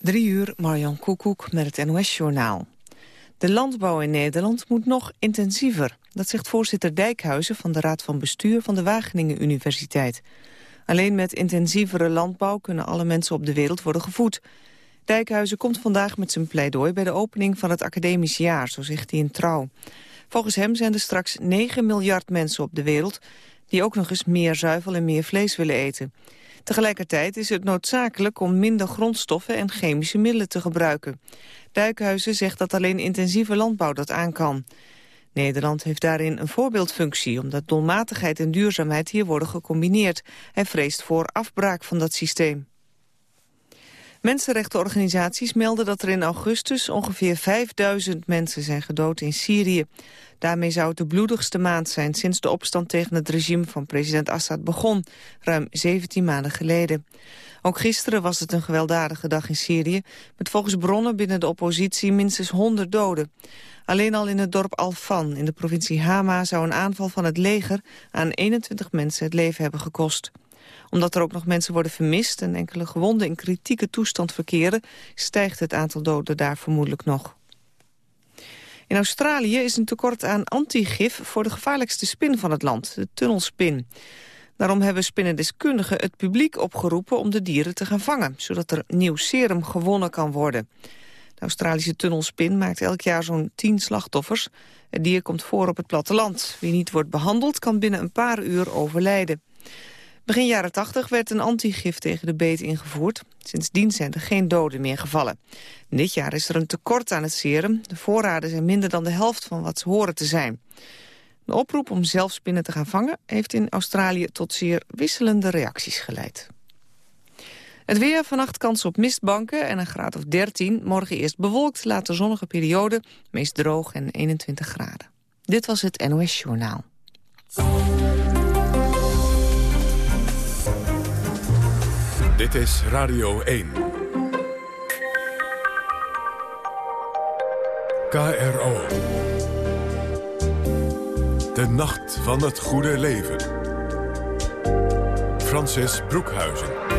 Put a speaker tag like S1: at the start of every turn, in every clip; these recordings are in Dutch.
S1: Drie uur, Marjan Koekoek met het NOS-journaal. De landbouw in Nederland moet nog intensiever. Dat zegt voorzitter Dijkhuizen van de Raad van Bestuur van de Wageningen Universiteit. Alleen met intensievere landbouw kunnen alle mensen op de wereld worden gevoed. Dijkhuizen komt vandaag met zijn pleidooi bij de opening van het academisch jaar, zo zegt hij in Trouw. Volgens hem zijn er straks 9 miljard mensen op de wereld die ook nog eens meer zuivel en meer vlees willen eten. Tegelijkertijd is het noodzakelijk om minder grondstoffen en chemische middelen te gebruiken. Duikhuizen zegt dat alleen intensieve landbouw dat aan kan. Nederland heeft daarin een voorbeeldfunctie, omdat doelmatigheid en duurzaamheid hier worden gecombineerd. Hij vreest voor afbraak van dat systeem. Mensenrechtenorganisaties melden dat er in augustus ongeveer 5000 mensen zijn gedood in Syrië. Daarmee zou het de bloedigste maand zijn sinds de opstand tegen het regime van president Assad begon, ruim 17 maanden geleden. Ook gisteren was het een gewelddadige dag in Syrië, met volgens bronnen binnen de oppositie minstens 100 doden. Alleen al in het dorp Al-Fan in de provincie Hama zou een aanval van het leger aan 21 mensen het leven hebben gekost omdat er ook nog mensen worden vermist en enkele gewonden in kritieke toestand verkeren, stijgt het aantal doden daar vermoedelijk nog. In Australië is een tekort aan antigif voor de gevaarlijkste spin van het land, de tunnelspin. Daarom hebben spinnendeskundigen het publiek opgeroepen om de dieren te gaan vangen, zodat er nieuw serum gewonnen kan worden. De Australische tunnelspin maakt elk jaar zo'n 10 slachtoffers. Het dier komt voor op het platteland. Wie niet wordt behandeld kan binnen een paar uur overlijden. Begin jaren 80 werd een antigif tegen de beet ingevoerd. Sindsdien zijn er geen doden meer gevallen. Dit jaar is er een tekort aan het serum. De voorraden zijn minder dan de helft van wat ze horen te zijn. De oproep om zelf spinnen te gaan vangen... heeft in Australië tot zeer wisselende reacties geleid. Het weer, vannacht kans op mistbanken en een graad of 13. Morgen eerst bewolkt, later zonnige periode, meest droog en 21 graden. Dit was het NOS Journaal.
S2: Dit is Radio 1. KRO. De nacht van het goede leven. Francis Broekhuizen.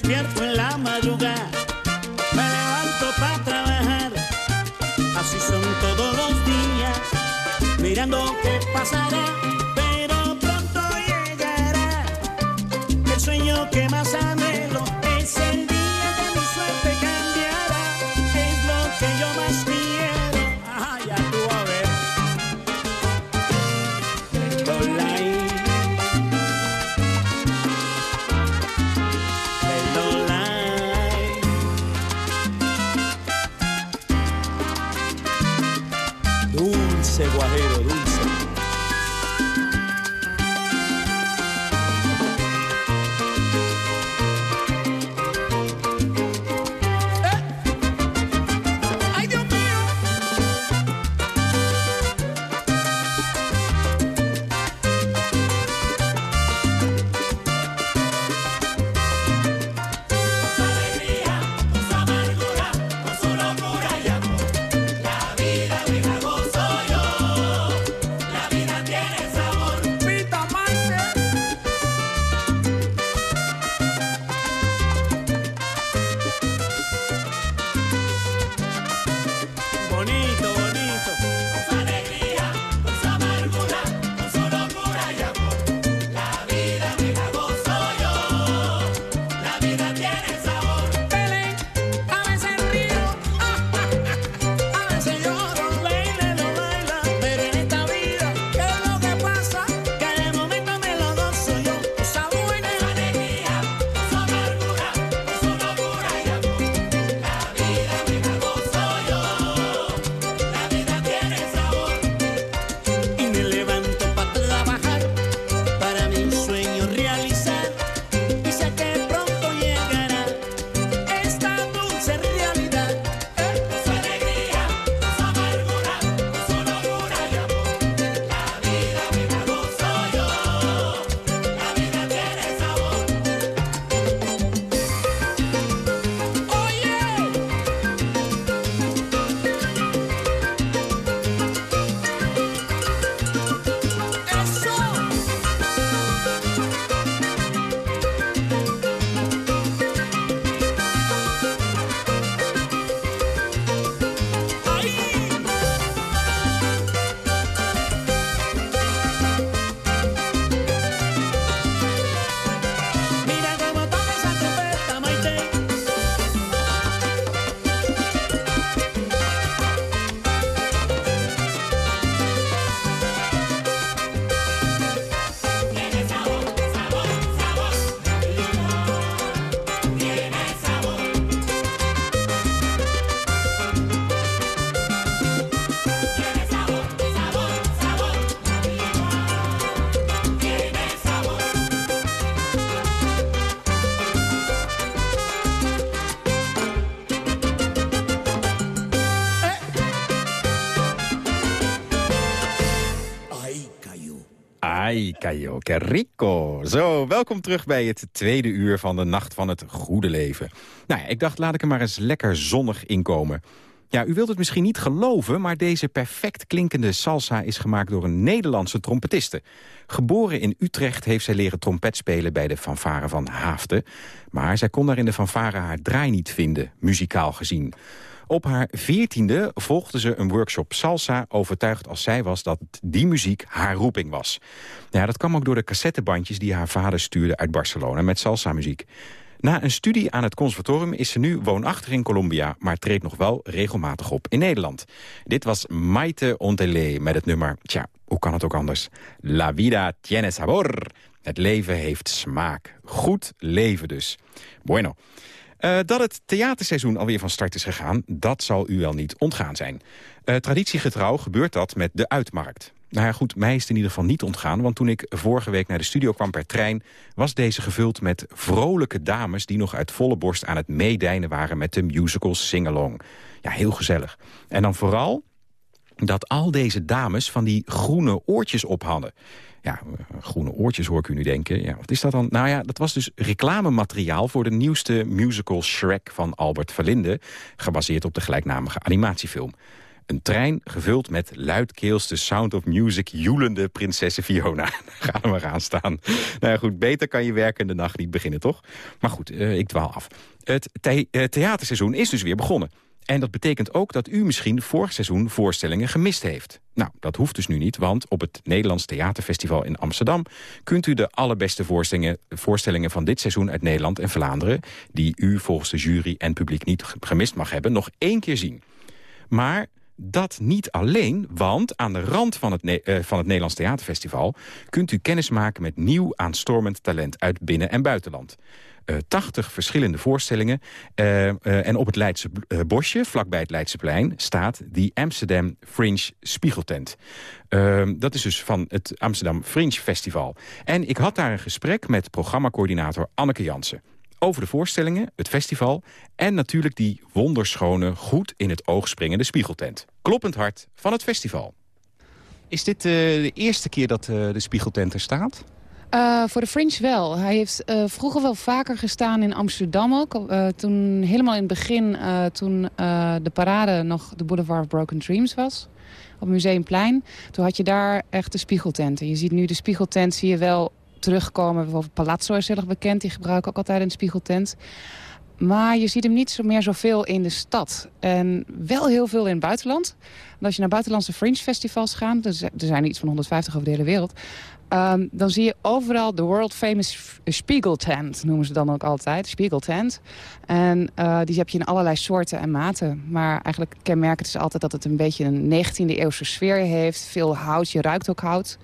S3: despierto en
S2: la madrugada, me levanto para trabajar. Así son todos los días, mirando qué pasará, pero pronto llegará el sueño
S3: que más amo. Cayo, que. Zo, welkom terug bij het tweede uur van de Nacht van het Goede Leven. Nou, ik dacht, laat ik er maar eens lekker zonnig inkomen. Ja, u wilt het misschien niet geloven, maar deze perfect klinkende salsa is gemaakt door een Nederlandse trompetiste. Geboren in Utrecht heeft zij leren trompet spelen bij de fanfare van Haafden. Maar zij kon daar in de fanfare haar draai niet vinden, muzikaal gezien. Op haar veertiende volgde ze een workshop salsa... overtuigd als zij was dat die muziek haar roeping was. Ja, dat kwam ook door de cassettebandjes die haar vader stuurde uit Barcelona... met salsa-muziek. Na een studie aan het conservatorium is ze nu woonachtig in Colombia... maar treedt nog wel regelmatig op in Nederland. Dit was Maite Ontele met het nummer... tja, hoe kan het ook anders? La vida tiene sabor. Het leven heeft smaak. Goed leven dus. Bueno. Uh, dat het theaterseizoen alweer van start is gegaan, dat zal u wel niet ontgaan zijn. Uh, traditiegetrouw gebeurt dat met de uitmarkt. Nou ja, goed, mij is het in ieder geval niet ontgaan... want toen ik vorige week naar de studio kwam per trein... was deze gevuld met vrolijke dames... die nog uit volle borst aan het meedijnen waren met de musical Singalong. Ja, heel gezellig. En dan vooral dat al deze dames van die groene oortjes op hadden. Ja, groene oortjes hoor ik u nu denken. Ja, wat is dat dan? Nou ja, dat was dus reclamemateriaal voor de nieuwste musical Shrek van Albert Verlinde... gebaseerd op de gelijknamige animatiefilm. Een trein gevuld met luidkeels de Sound of Music joelende prinsessen Fiona. Gaan we maar aan staan. Nou ja, goed, beter kan je werkende nacht niet beginnen, toch? Maar goed, uh, ik dwaal af. Het uh, theaterseizoen is dus weer begonnen. En dat betekent ook dat u misschien vorig seizoen voorstellingen gemist heeft. Nou, dat hoeft dus nu niet, want op het Nederlands Theaterfestival in Amsterdam... kunt u de allerbeste voorstellingen, voorstellingen van dit seizoen uit Nederland en Vlaanderen... die u volgens de jury en publiek niet gemist mag hebben, nog één keer zien. Maar dat niet alleen, want aan de rand van het, uh, van het Nederlands Theaterfestival... kunt u kennis maken met nieuw aanstormend talent uit binnen- en buitenland. 80 eh, verschillende voorstellingen. Uh, en op het Leidse bosje, vlakbij het Leidseplein... staat die Amsterdam Fringe Spiegeltent. Ehm, dat is dus van het Amsterdam Fringe Festival. En ik had daar een gesprek met programmacoördinator Anneke Jansen over de voorstellingen, het festival... en natuurlijk die wonderschone, goed in het oog springende spiegeltent. Kloppend hart van het festival. Is dit de eerste keer dat de spiegeltent er staat?
S4: Uh, voor de Fringe wel. Hij heeft uh, vroeger wel vaker gestaan in Amsterdam ook. Uh, toen helemaal in het begin, toen de parade nog de Boulevard of Broken Dreams was. Op Museumplein. Toen had je daar echt de spiegeltenten. Je ziet nu de spiegeltent, zie je wel terugkomen. Bijvoorbeeld Palazzo is heel erg bekend. Die gebruiken ook altijd een spiegeltent. Maar je ziet hem niet zo meer zoveel in de stad. En wel heel veel in het buitenland. En als je naar buitenlandse fringe festivals gaat... er zijn er iets van 150 over de hele wereld... Um, dan zie je overal de world famous Spiegel tent, noemen ze dan ook altijd. Spiegel tent. En uh, die heb je in allerlei soorten en maten. Maar eigenlijk kenmerkend is altijd dat het een beetje een 19e eeuwse sfeer heeft. Veel hout, je ruikt ook hout.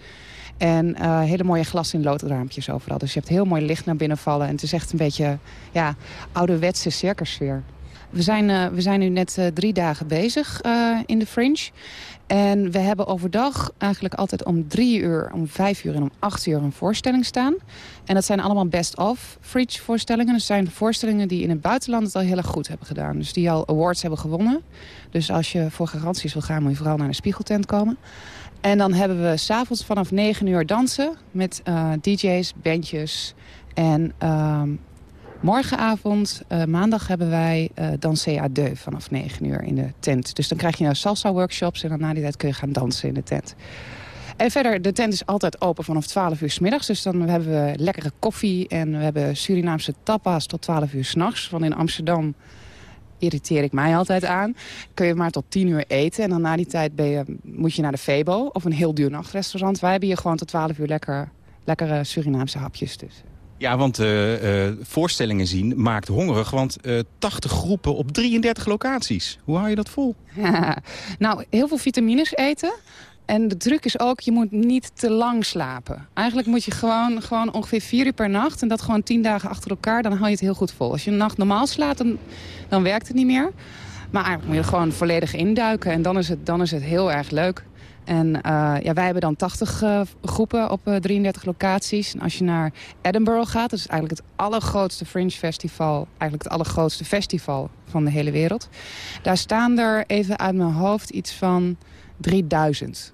S4: En uh, hele mooie glas in loodraampjes overal. Dus je hebt heel mooi licht naar binnen vallen. En het is echt een beetje ja, ouderwetse circussfeer. We zijn, uh, we zijn nu net drie dagen bezig in de Fringe. En we hebben overdag eigenlijk altijd om drie uur, om vijf uur en om acht uur een voorstelling staan. En dat zijn allemaal best-of fringe voorstellingen. Dat zijn voorstellingen die in het buitenland het al heel erg goed hebben gedaan. Dus die al awards hebben gewonnen. Dus als je voor garanties wil gaan, moet je vooral naar de spiegeltent komen. En dan hebben we s'avonds vanaf 9 uur dansen met uh, DJ's, bandjes. En uh, morgenavond, uh, maandag, hebben wij uh, vanaf 9 uur in de tent. Dus dan krijg je nou salsa-workshops en dan na die tijd kun je gaan dansen in de tent. En verder, de tent is altijd open vanaf 12 uur s middags. Dus dan hebben we lekkere koffie en we hebben Surinaamse tapas tot 12 uur s'nachts. Want in Amsterdam irriteer ik mij altijd aan. Kun je maar tot tien uur eten. En dan na die tijd ben je, moet je naar de Febo of een heel duur nachtrestaurant. Wij hebben hier gewoon tot twaalf uur lekker, lekkere Surinaamse hapjes. Dus.
S3: Ja, want uh, uh, voorstellingen zien maakt hongerig. Want uh, eh, 80 groepen op 33 locaties. Hoe hou je dat vol?
S4: nou, heel veel vitamines eten. En de truc is ook, je moet niet te lang slapen. Eigenlijk moet je gewoon, gewoon ongeveer vier uur per nacht... en dat gewoon tien dagen achter elkaar, dan hou je het heel goed vol. Als je een nacht normaal slaapt, dan, dan werkt het niet meer. Maar eigenlijk moet je gewoon volledig induiken. En dan is het, dan is het heel erg leuk. En uh, ja, wij hebben dan 80 uh, groepen op uh, 33 locaties. En als je naar Edinburgh gaat, dat is eigenlijk het allergrootste Fringe Festival. Eigenlijk het allergrootste festival van de hele wereld. Daar staan er even uit mijn hoofd iets van 3000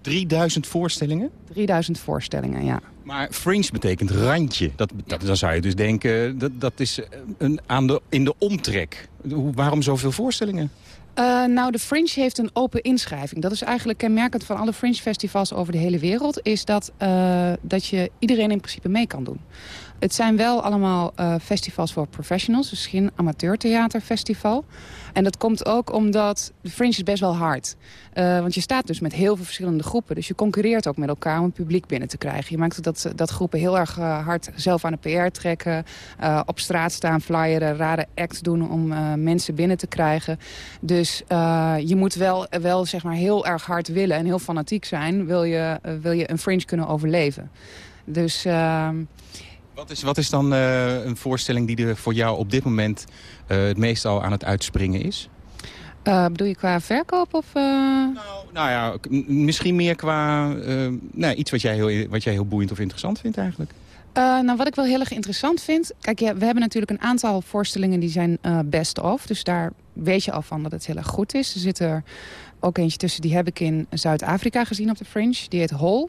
S3: 3000 voorstellingen?
S4: 3000 voorstellingen, ja.
S3: Maar fringe betekent randje. Dat, dat, dan zou je dus denken, dat, dat is een, aan de, in de omtrek. Hoe, waarom zoveel voorstellingen?
S4: Uh, nou, de Fringe heeft een open inschrijving. Dat is eigenlijk kenmerkend van alle Fringe festivals over de hele wereld. Is dat, uh, dat je iedereen in principe mee kan doen. Het zijn wel allemaal uh, festivals voor professionals. Dus geen amateurtheaterfestival. En dat komt ook omdat de Fringe is best wel hard. Uh, want je staat dus met heel veel verschillende groepen. Dus je concurreert ook met elkaar om publiek binnen te krijgen. Je maakt dat, dat groepen heel erg uh, hard zelf aan de PR trekken. Op straat staan, flyeren, rare acts doen om mensen binnen te krijgen. Dus je moet wel, wel zeg maar heel erg hard willen en heel fanatiek zijn... wil je, wil je een Fringe kunnen overleven. Dus...
S3: wat is, wat is dan uh, een voorstelling die er voor jou op dit moment uh, het meest al aan het uitspringen is?
S4: Uh, bedoel je qua verkoop? Of,
S3: nou, nou, ja, misschien meer qua nou, iets wat jij, heel, wat jij heel boeiend of interessant vindt eigenlijk.
S4: nou, wat ik wel heel erg interessant vind... Kijk, ja, we hebben natuurlijk een aantal voorstellingen die zijn best of. Dus daar weet je al van dat het heel erg goed is. Er zit er ook eentje tussen, die heb ik in Zuid-Afrika gezien op de Fringe. Die heet Hole.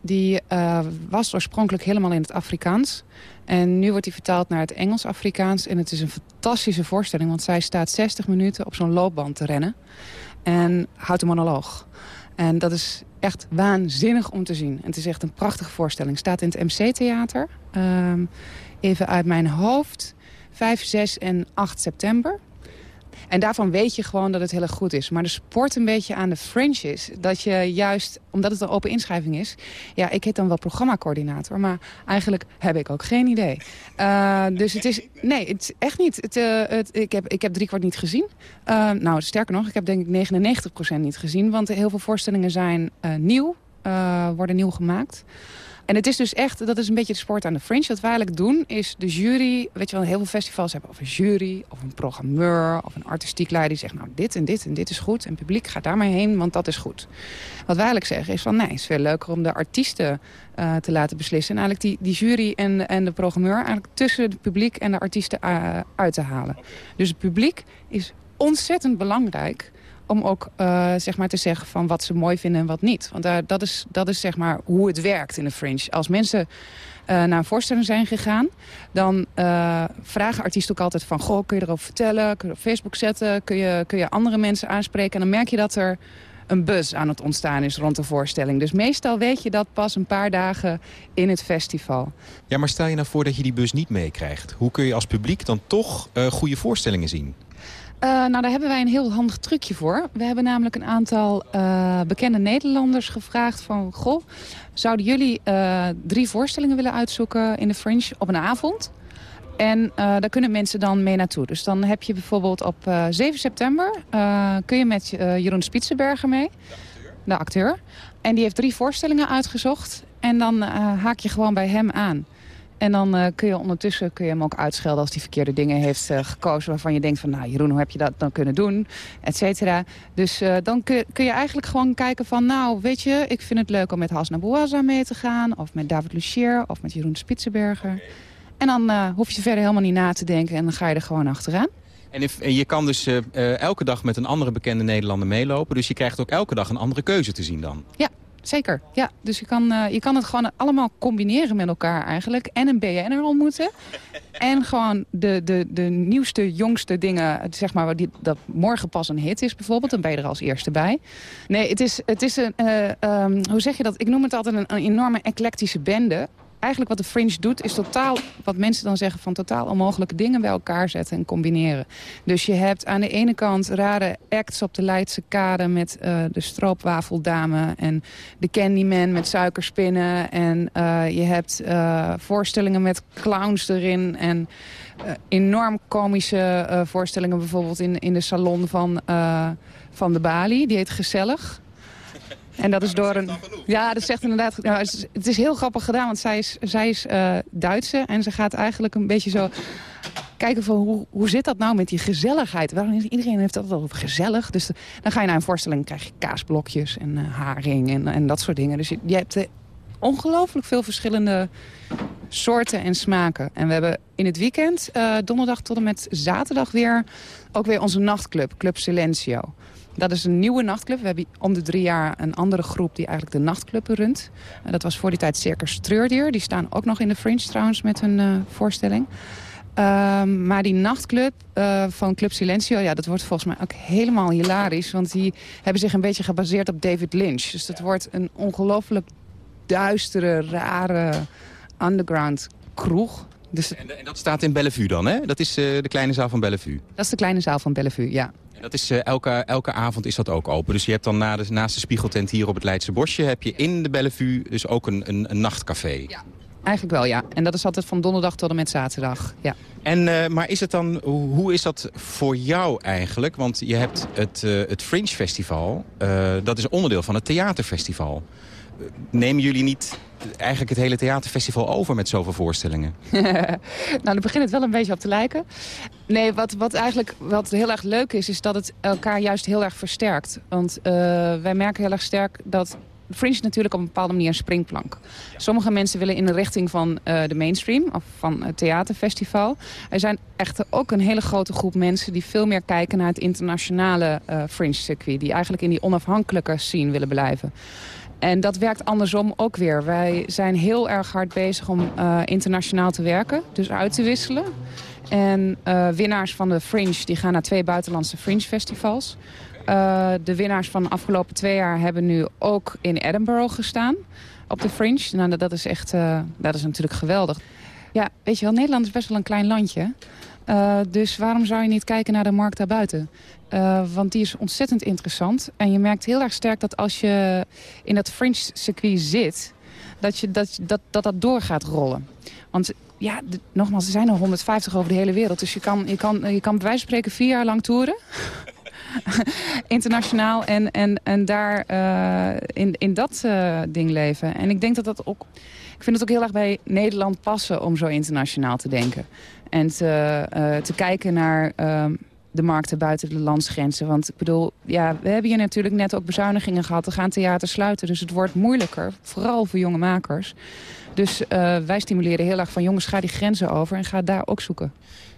S4: Die uh, was oorspronkelijk helemaal in het Afrikaans. En nu wordt die vertaald naar het Engels-Afrikaans. En het is een fantastische voorstelling. Want zij staat 60 minuten op zo'n loopband te rennen. En houdt een monoloog. En dat is echt waanzinnig om te zien. En het is echt een prachtige voorstelling. Staat in het MC-theater. Um, even uit mijn hoofd. 5, 6 en 8 september. En daarvan weet je gewoon dat het heel erg goed is. Maar de sport een beetje aan de fringe is. Dat je juist, omdat het een open inschrijving is... Ja, ik heet dan wel programmacoördinator. Maar eigenlijk heb ik ook geen idee. Uh, dus het is... Nee, het echt niet. Het, uh, het, ik, heb, ik heb driekwart niet gezien. Uh, nou, sterker nog, ik heb denk ik 99% niet gezien. Want heel veel voorstellingen zijn nieuw. worden nieuw gemaakt. En het is dus echt, dat is een beetje de sport aan de fringe. Wat wij eigenlijk doen is de jury, weet je wel, heel veel festivals hebben of een jury of een programmeur of een artistiek leider die zegt nou dit en dit en dit is goed. En het publiek gaat daarmee heen, want dat is goed. Wat wij eigenlijk zeggen is van nee, het is veel leuker om de artiesten uh, te laten beslissen. En eigenlijk die, die jury en, en de programmeur eigenlijk tussen het publiek en de artiesten uh, uit te halen. Dus het publiek is ontzettend belangrijk om ook uh, zeg maar te zeggen van wat ze mooi vinden en wat niet. Want uh, dat, is, dat is zeg maar hoe het werkt in de fringe. Als mensen uh, naar een voorstelling zijn gegaan... dan vragen artiesten ook altijd van... goh, kun je erover vertellen? Kun je op Facebook zetten? Kun je, kun je andere mensen aanspreken? En dan merk je dat er een buzz aan het ontstaan is rond de voorstelling. Dus meestal weet je dat pas een paar dagen in het festival.
S3: Ja, maar stel je nou voor dat je die buzz niet meekrijgt. Hoe kun je als publiek dan toch goede voorstellingen zien?
S4: Uh, nou, daar hebben wij een heel handig trucje voor. We hebben namelijk een aantal uh, bekende Nederlanders gevraagd van... goh, zouden jullie uh, drie voorstellingen willen uitzoeken in de Fringe op een avond? En daar kunnen mensen dan mee naartoe. Dus dan heb je bijvoorbeeld op 7 september... kun je met Jeroen Spitsenberger mee, de acteur. de acteur. En die heeft drie voorstellingen uitgezocht. En dan haak je gewoon bij hem aan. En dan uh, kun je ondertussen kun je hem ook uitschelden als hij verkeerde dingen heeft uh, gekozen... waarvan je denkt van, nou Jeroen, hoe heb je dat dan kunnen doen? Et cetera. Dus uh, dan kun, kun, je eigenlijk gewoon kijken van... nou, weet je, ik vind het leuk om met Hasna Bouaza mee te gaan... of met David Lucier of met Jeroen Spitsenberger. Okay. En dan hoef je verder helemaal niet na te denken... en dan ga je er gewoon achteraan.
S3: En, if, en je kan dus elke dag met een andere bekende Nederlander meelopen... dus je krijgt ook elke dag een andere keuze te zien dan?
S4: Ja, Zeker, ja. Dus je kan, uh, je kan het gewoon allemaal combineren met elkaar eigenlijk. En een BN'er ontmoeten. en gewoon de, de, de nieuwste, jongste dingen, zeg maar, die, dat morgen pas een hit is bijvoorbeeld. Dan ben je er als eerste bij. Nee, het is, het is een, uh, um, hoe zeg je dat? Ik noem het altijd een, een enorme eclectische bende eigenlijk wat de Fringe doet... is totaal, wat mensen dan zeggen, van totaal onmogelijke dingen bij elkaar zetten en combineren. Dus je hebt aan de ene kant rare acts op de Leidse kade... met uh, de stroopwafeldame en de Candyman met suikerspinnen. En uh, je hebt uh, voorstellingen met clowns erin en... enorm komische voorstellingen bijvoorbeeld in, in de salon van, van de Bali. Die heet Gezellig. En dat is door een. Ja, dat zegt inderdaad. Nou, het, is, heel grappig gedaan, want zij is, zij is uh, Duitse. En ze gaat eigenlijk een beetje zo kijken van hoe, hoe zit dat nou met die gezelligheid? Waarom iedereen heeft dat wel gezellig. Dus dan ga je naar een voorstelling, krijg je kaasblokjes en uh, haring en, en dat soort dingen. Dus je, hebt uh, ongelooflijk veel verschillende soorten en smaken. En we hebben in het weekend, donderdag tot en met zaterdag weer, ook weer onze nachtclub, Club Silencio. Dat is een nieuwe nachtclub. We hebben om de drie jaar een andere groep die eigenlijk de nachtclub runt. Dat was voor die tijd Circus Treurdier. Die staan ook nog in de Fringe trouwens met hun uh, voorstelling. Uh, maar die nachtclub uh, van Club Silencio, ja, dat wordt volgens mij ook helemaal hilarisch. Want die hebben zich een beetje gebaseerd op David Lynch. Dus dat wordt een ongelooflijk duistere, rare underground kroeg. Dus
S3: en, en, dat staat in Bellevue dan, hè? Dat is uh, de kleine zaal van Bellevue?
S4: Dat is de kleine zaal van Bellevue, ja.
S3: En dat is, uh, elke, elke avond is dat ook open. Dus je hebt dan na de, naast de spiegeltent hier op het Leidse Bosje... heb je in de Bellevue dus ook een, een, een nachtcafé.
S4: Ja. Eigenlijk wel, ja. En dat is altijd van donderdag tot en met zaterdag, ja.
S3: En, uh, maar is het dan, hoe, is dat voor jou eigenlijk? Want je hebt het, uh, het Fringe Festival, uh, dat is onderdeel van het theaterfestival. Nemen jullie niet eigenlijk het hele theaterfestival over met zoveel voorstellingen?
S4: nou, dan begint het wel een beetje op te lijken. Nee, wat, wat eigenlijk wat heel erg leuk is, is dat het elkaar juist heel erg versterkt. Want wij merken heel erg sterk dat Fringe natuurlijk op een bepaalde manier een springplank. Sommige mensen willen in de richting van uh, de mainstream, of van het theaterfestival. Er zijn echter ook een hele grote groep mensen die veel meer kijken naar het internationale uh, Fringe circuit. Die eigenlijk in die onafhankelijke scene willen blijven. En dat werkt andersom ook weer. Wij zijn heel erg hard bezig om uh, internationaal te werken, dus uit te wisselen. En uh, winnaars van de Fringe die gaan naar twee buitenlandse Fringe festivals. Uh, de winnaars van de afgelopen twee jaar hebben nu ook in Edinburgh gestaan. Op de Fringe. Nou, dat is echt, dat is natuurlijk geweldig. Ja, weet je wel, Nederland is best wel een klein landje. Dus waarom zou je niet kijken naar de markt daarbuiten? Want die is ontzettend interessant. En je merkt heel erg sterk dat als je in dat Fringe circuit zit... dat je, dat, dat, dat, dat door gaat rollen. Want ja, nogmaals, er zijn er 150 over de hele wereld. Dus je kan, je kan, je kan bij wijze van spreken vier jaar lang toeren. internationaal en, en, en daar uh, in, in dat uh, ding leven. En ik denk dat dat ook... Ik vind het ook heel erg bij Nederland passen om zo internationaal te denken. En te, te kijken naar de markten buiten de landsgrenzen. Want ik bedoel, ja, we hebben hier natuurlijk net ook bezuinigingen gehad. Er gaan theaters sluiten, dus het wordt moeilijker. Vooral voor jonge makers. Dus wij stimuleren heel erg van jongens, ga die grenzen over en ga daar ook zoeken.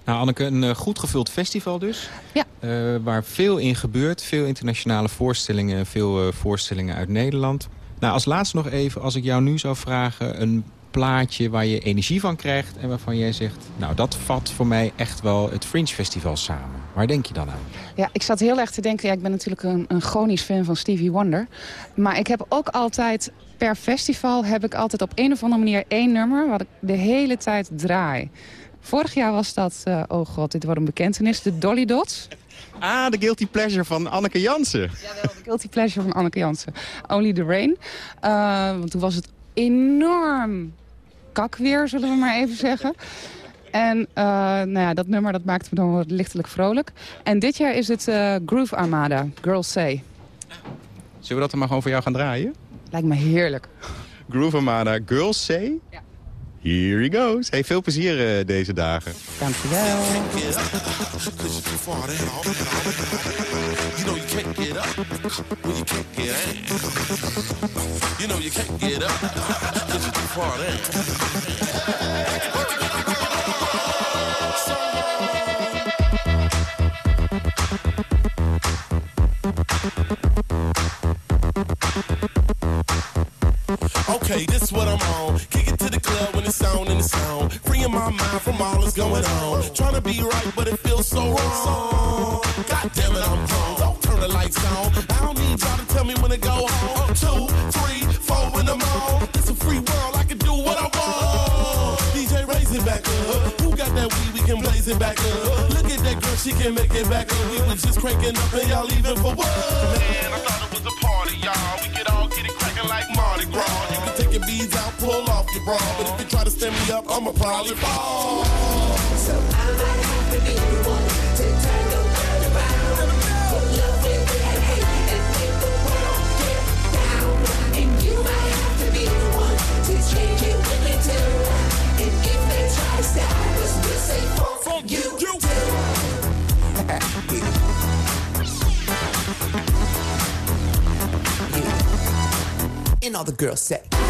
S3: Nou, Anneke, een uh, goed gevuld festival dus.
S4: Ja.
S3: Uh, waar veel in gebeurt. Veel internationale voorstellingen. Veel uh, voorstellingen uit Nederland. Nou, als laatste nog even, als ik jou nu zou vragen... een plaatje waar je energie van krijgt en waarvan jij zegt... nou, dat vat voor mij echt wel het Fringe Festival samen. Waar denk je dan aan?
S4: Ja, ik zat heel erg te denken... Ja, ik ben natuurlijk een, een chronisch fan van Stevie Wonder. Maar ik heb ook altijd... Per festival heb ik altijd op een of andere manier één nummer... wat ik de hele tijd draai. Vorig jaar was dat, uh, oh god, dit wordt een bekentenis, de Dolly Dots.
S3: Ah, de Guilty Pleasure van Anneke Jansen.
S4: Jawel, de Guilty Pleasure van Anneke Jansen. Only the Rain. Uh, want toen was het enorm kakweer, zullen we maar even zeggen. En uh, nou ja, dat nummer dat maakte me dan wat lichtelijk vrolijk. En dit jaar is het Groove Armada, Girls Say.
S3: Zullen we dat dan maar gewoon voor jou gaan draaien?
S4: Lijkt me heerlijk.
S3: Groove Armada, Girls Say?
S4: Ja.
S3: Here he goes. Hey, veel plezier uh, deze dagen.
S4: Dankjewel.
S5: You know you can't get up when you can't get down. You know you can't get up Okay, this is what I'm on. Kick it to the club when it's on in the sound. Freeing my mind from all that's going on. Trying to be right, but it feels so wrong. God damn it, I'm grown. Don't turn the lights on. I don't need y'all to tell me when to go home. Two, three, four in the morning. That weed? We can blaze it back up. Look at that girl, she can make it back up. We was just cranking up and y'all leaving for what? Man, I thought it was a party, y'all. We could all get it cracking like Mardi Gras. You can take your beads out, pull off your bra. But if you try to stand me up, I'ma probably fall.
S6: So I might have to be the one to turn the world around. Put love in that hate and make the world get down. And you might have to be the one to change it when they do. And if they try to stop us, we'll say fuck, you, you
S7: And all the girls say.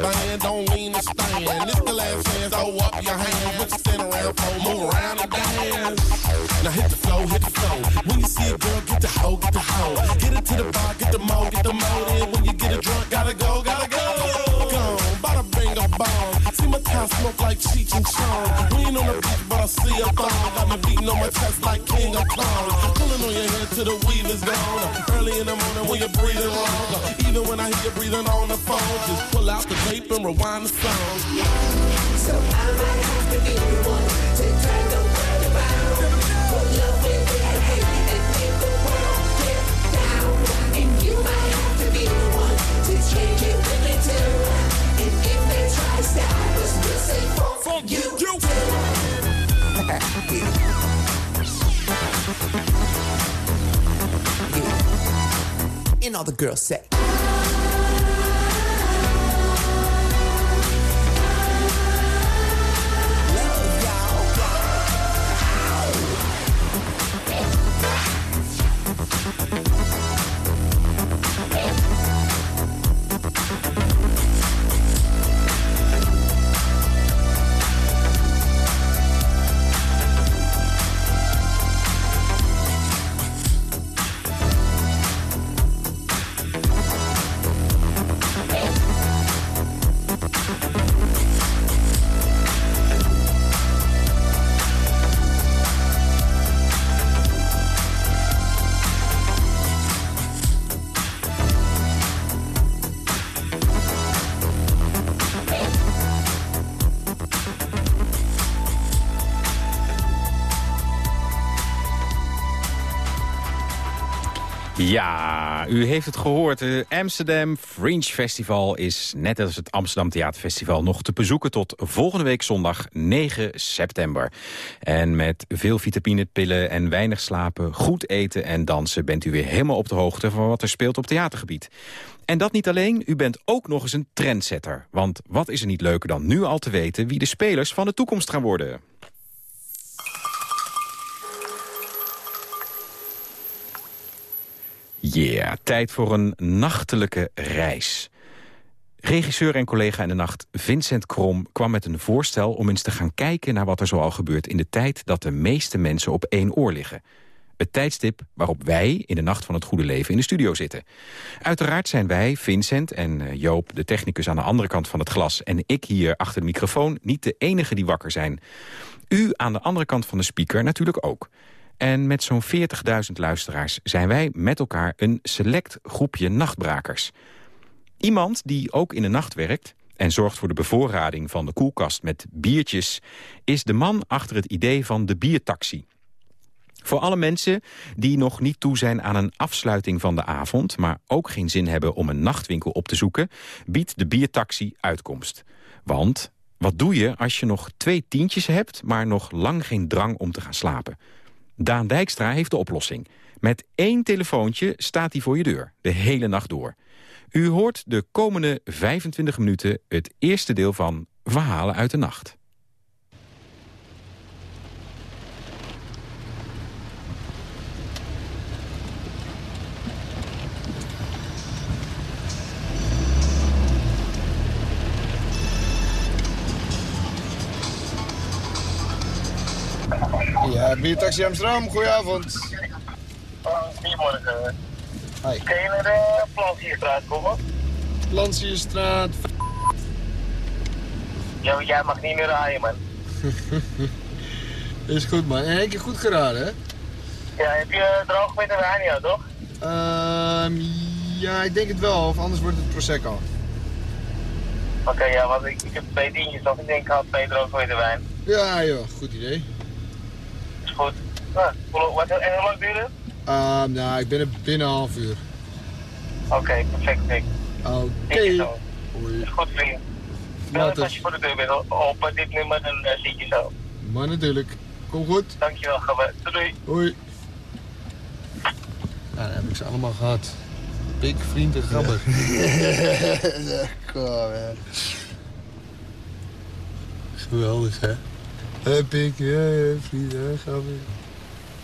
S5: The band, don't mean to stand. This the last chance, throw up your hands. What you stand around for? Move around and dance. Now hit the flow, hit the flow. When you see a girl, get the hoe, get the hoe. Get it to the bar, get the mo, get the mo. Then when you get a drunk, gotta go, gotta go. Gone, bada bing a bomb. See my town smoke like Cheech and Chong. We ain't on the beach, but I see a thong. Got me beating on my chest like King of Kong. Pulling on your head till the weave is gone. Early in the morning when you're breathing wrong. Even when I hear you breathing on the phone, just pull out the tape and rewind the song.
S6: So I might have to be the one to turn the world around. Put love with that hate and make the world get down. And you might have to be the one to change it when they do. And
S7: all the girls say.
S3: U heeft het gehoord. Het Amsterdam Fringe Festival is net als het Amsterdam Theaterfestival nog te bezoeken tot volgende week zondag 9 september. En met veel vitamine-pillen en weinig slapen, goed eten en dansen bent u weer helemaal op de hoogte van wat er speelt op theatergebied. En dat niet alleen, u bent ook nog eens een trendsetter. Want wat is er niet leuker dan nu al te weten wie de spelers van de toekomst gaan worden? Yeah, tijd voor een nachtelijke reis. Regisseur en collega in de nacht Vincent Krom kwam met een voorstel... om eens te gaan kijken naar wat er zoal gebeurt in de tijd... dat de meeste mensen op één oor liggen. Het tijdstip waarop wij in de Nacht van het Goede Leven in de studio zitten. Uiteraard zijn wij, Vincent en eh, Joop, de technicus aan de andere kant van het glas... en ik hier achter de microfoon niet de enige die wakker zijn. U aan de andere kant van de speaker natuurlijk ook. En met zo'n 40.000 luisteraars zijn wij met elkaar een select groepje nachtbrakers. Iemand die ook in de nacht werkt en zorgt voor de bevoorrading van de koelkast met biertjes... is de man achter het idee van de biertaxi. Voor alle mensen die nog niet toe zijn aan een afsluiting van de avond... maar ook geen zin hebben om een nachtwinkel op te zoeken... biedt de biertaxi uitkomst. Want wat doe je als je nog twee tientjes hebt... maar nog lang geen drang om te gaan slapen? Daan Dijkstra heeft de oplossing. Met één telefoontje staat hij voor je deur, de hele nacht door. U hoort de komende 25 minuten het eerste deel van Verhalen uit de Nacht.
S8: Ja, Biertaxi Amsterdam, goedenavond.
S9: Goedemorgen.
S8: Hi.
S9: Kun je naar de Plantierstraat komen?
S8: Lancierstraat.
S9: Ja, jij mag niet meer rijden, man.
S8: Is goed, man. En keer goed geraden, hè?
S9: Ja, heb je droog met de wijn, ja, toch?
S8: Ehm, ja, ik denk het wel, of anders wordt het Prosecco.
S9: Oké, ja, want ik, ik heb twee tientjes, of ik denk ik had twee droog met de wijn.
S8: Ja, joh, goed idee.
S9: Goed. Nou, hoe- wat, en hoe lang duurt het?
S8: Ehm, nou, ik ben er binnen een half uur.
S9: Oké, perfect, Nick.
S8: Oké.
S9: Is goed, vriend. Bel als je voor de deur bent op dit nummer, dan uh, zie je zo.
S8: Maar natuurlijk. Kom goed.
S9: Dankjewel, Gabbe. Doei, doei.
S8: Hoi. Nou, dan heb ik ze allemaal gehad. Pik, vriend en gabber. Kom, hè. Geweldig, hè? Hé, Pik, ja, vriend, hè, gabber.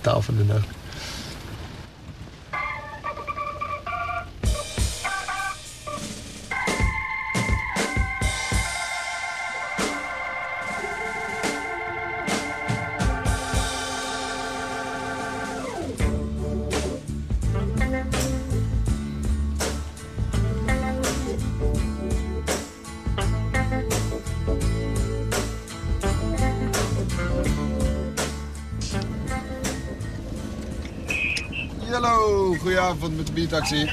S8: Taal van de nacht. Goedenavond met de biertaxi.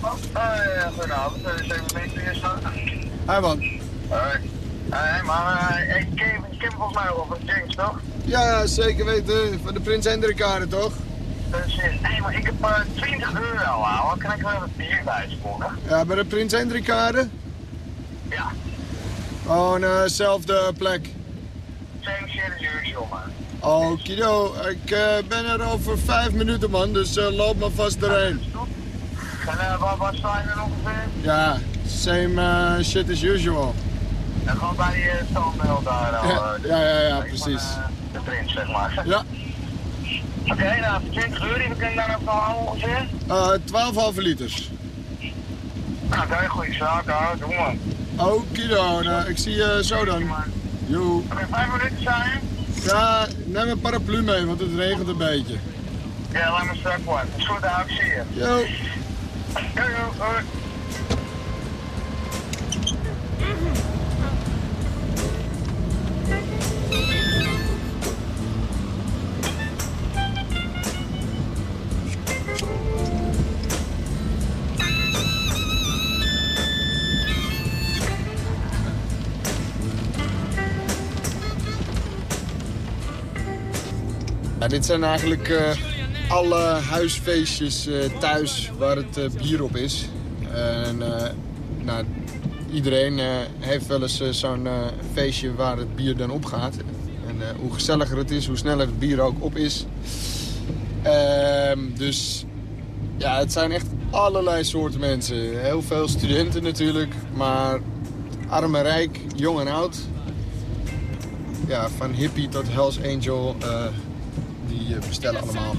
S9: Hoi, goedenavond. Uh, zijn we mee weer staan?
S8: Hi man.
S9: Hoi. Hé, maar uh, ik ken volgens mij wel van James, toch?
S8: Ja, zeker weten. Van de Prins Hendrikade, toch?
S9: Dus, hé, maar ik heb uh, 20 euro, ouwe. Kan ik wel wat bier bij sporen?
S8: Ja, bij de Prins Hendrikade?
S9: Ja.
S8: Gewoon uh, zelfde plek.
S9: Same shit as usual, man.
S8: Okido, ik uh, ben er over vijf minuten man, dus uh, loop maar vast erheen.
S9: En uh, waar, waar sta je ongeveer?
S8: Ja, same shit as usual.
S9: En gewoon bij die standbeeld daar. al,
S8: Ja, ja, ja, precies.
S9: eh, de prins, zeg maar.
S8: Ja,
S9: Oké, nou, voor 20 euro, we kunnen daar nog houden ongeveer.
S8: uh, 12 halve liters.
S9: Nou, oké, goede zaak, hoor. Doe maar.
S8: Okido, nou, ik zie je zo dan. Joe.
S9: Oké, vijf minuten zijn?
S8: Ja, neem een paraplu mee, want het regent een beetje.
S9: Ja, laat me strak. Dat is goed, daar zie je.
S8: Dit zijn eigenlijk eh, alle huisfeestjes eh, thuis waar het eh, bier op is. En nou, iedereen heeft wel eens zo'n feestje waar het bier dan op gaat. En hoe gezelliger het is, hoe sneller het bier ook op is. Ehm, dus ja, het zijn echt allerlei soorten mensen. Heel veel studenten natuurlijk, maar arm en rijk, jong en oud. Ja, van hippie tot Hells Angel, die eh, bestellen allemaal.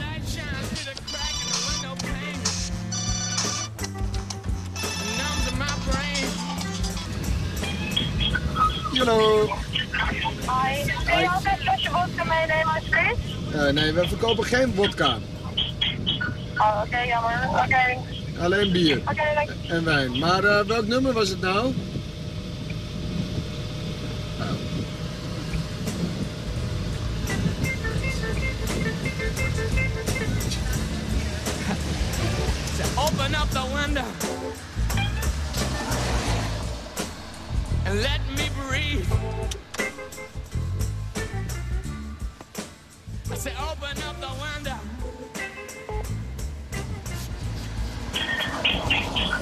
S8: Hallo.
S10: Hoi. Kun je een flesje vodka meenemen alsjeblieft?
S8: Eh, nee, we verkopen geen vodka.
S10: Oh, oké, jammer. Oké.
S8: Alleen bier
S10: Oké,
S8: en wijn. Maar eh, welk nummer was het nou?
S11: Window and let me breathe. I say, open up the window.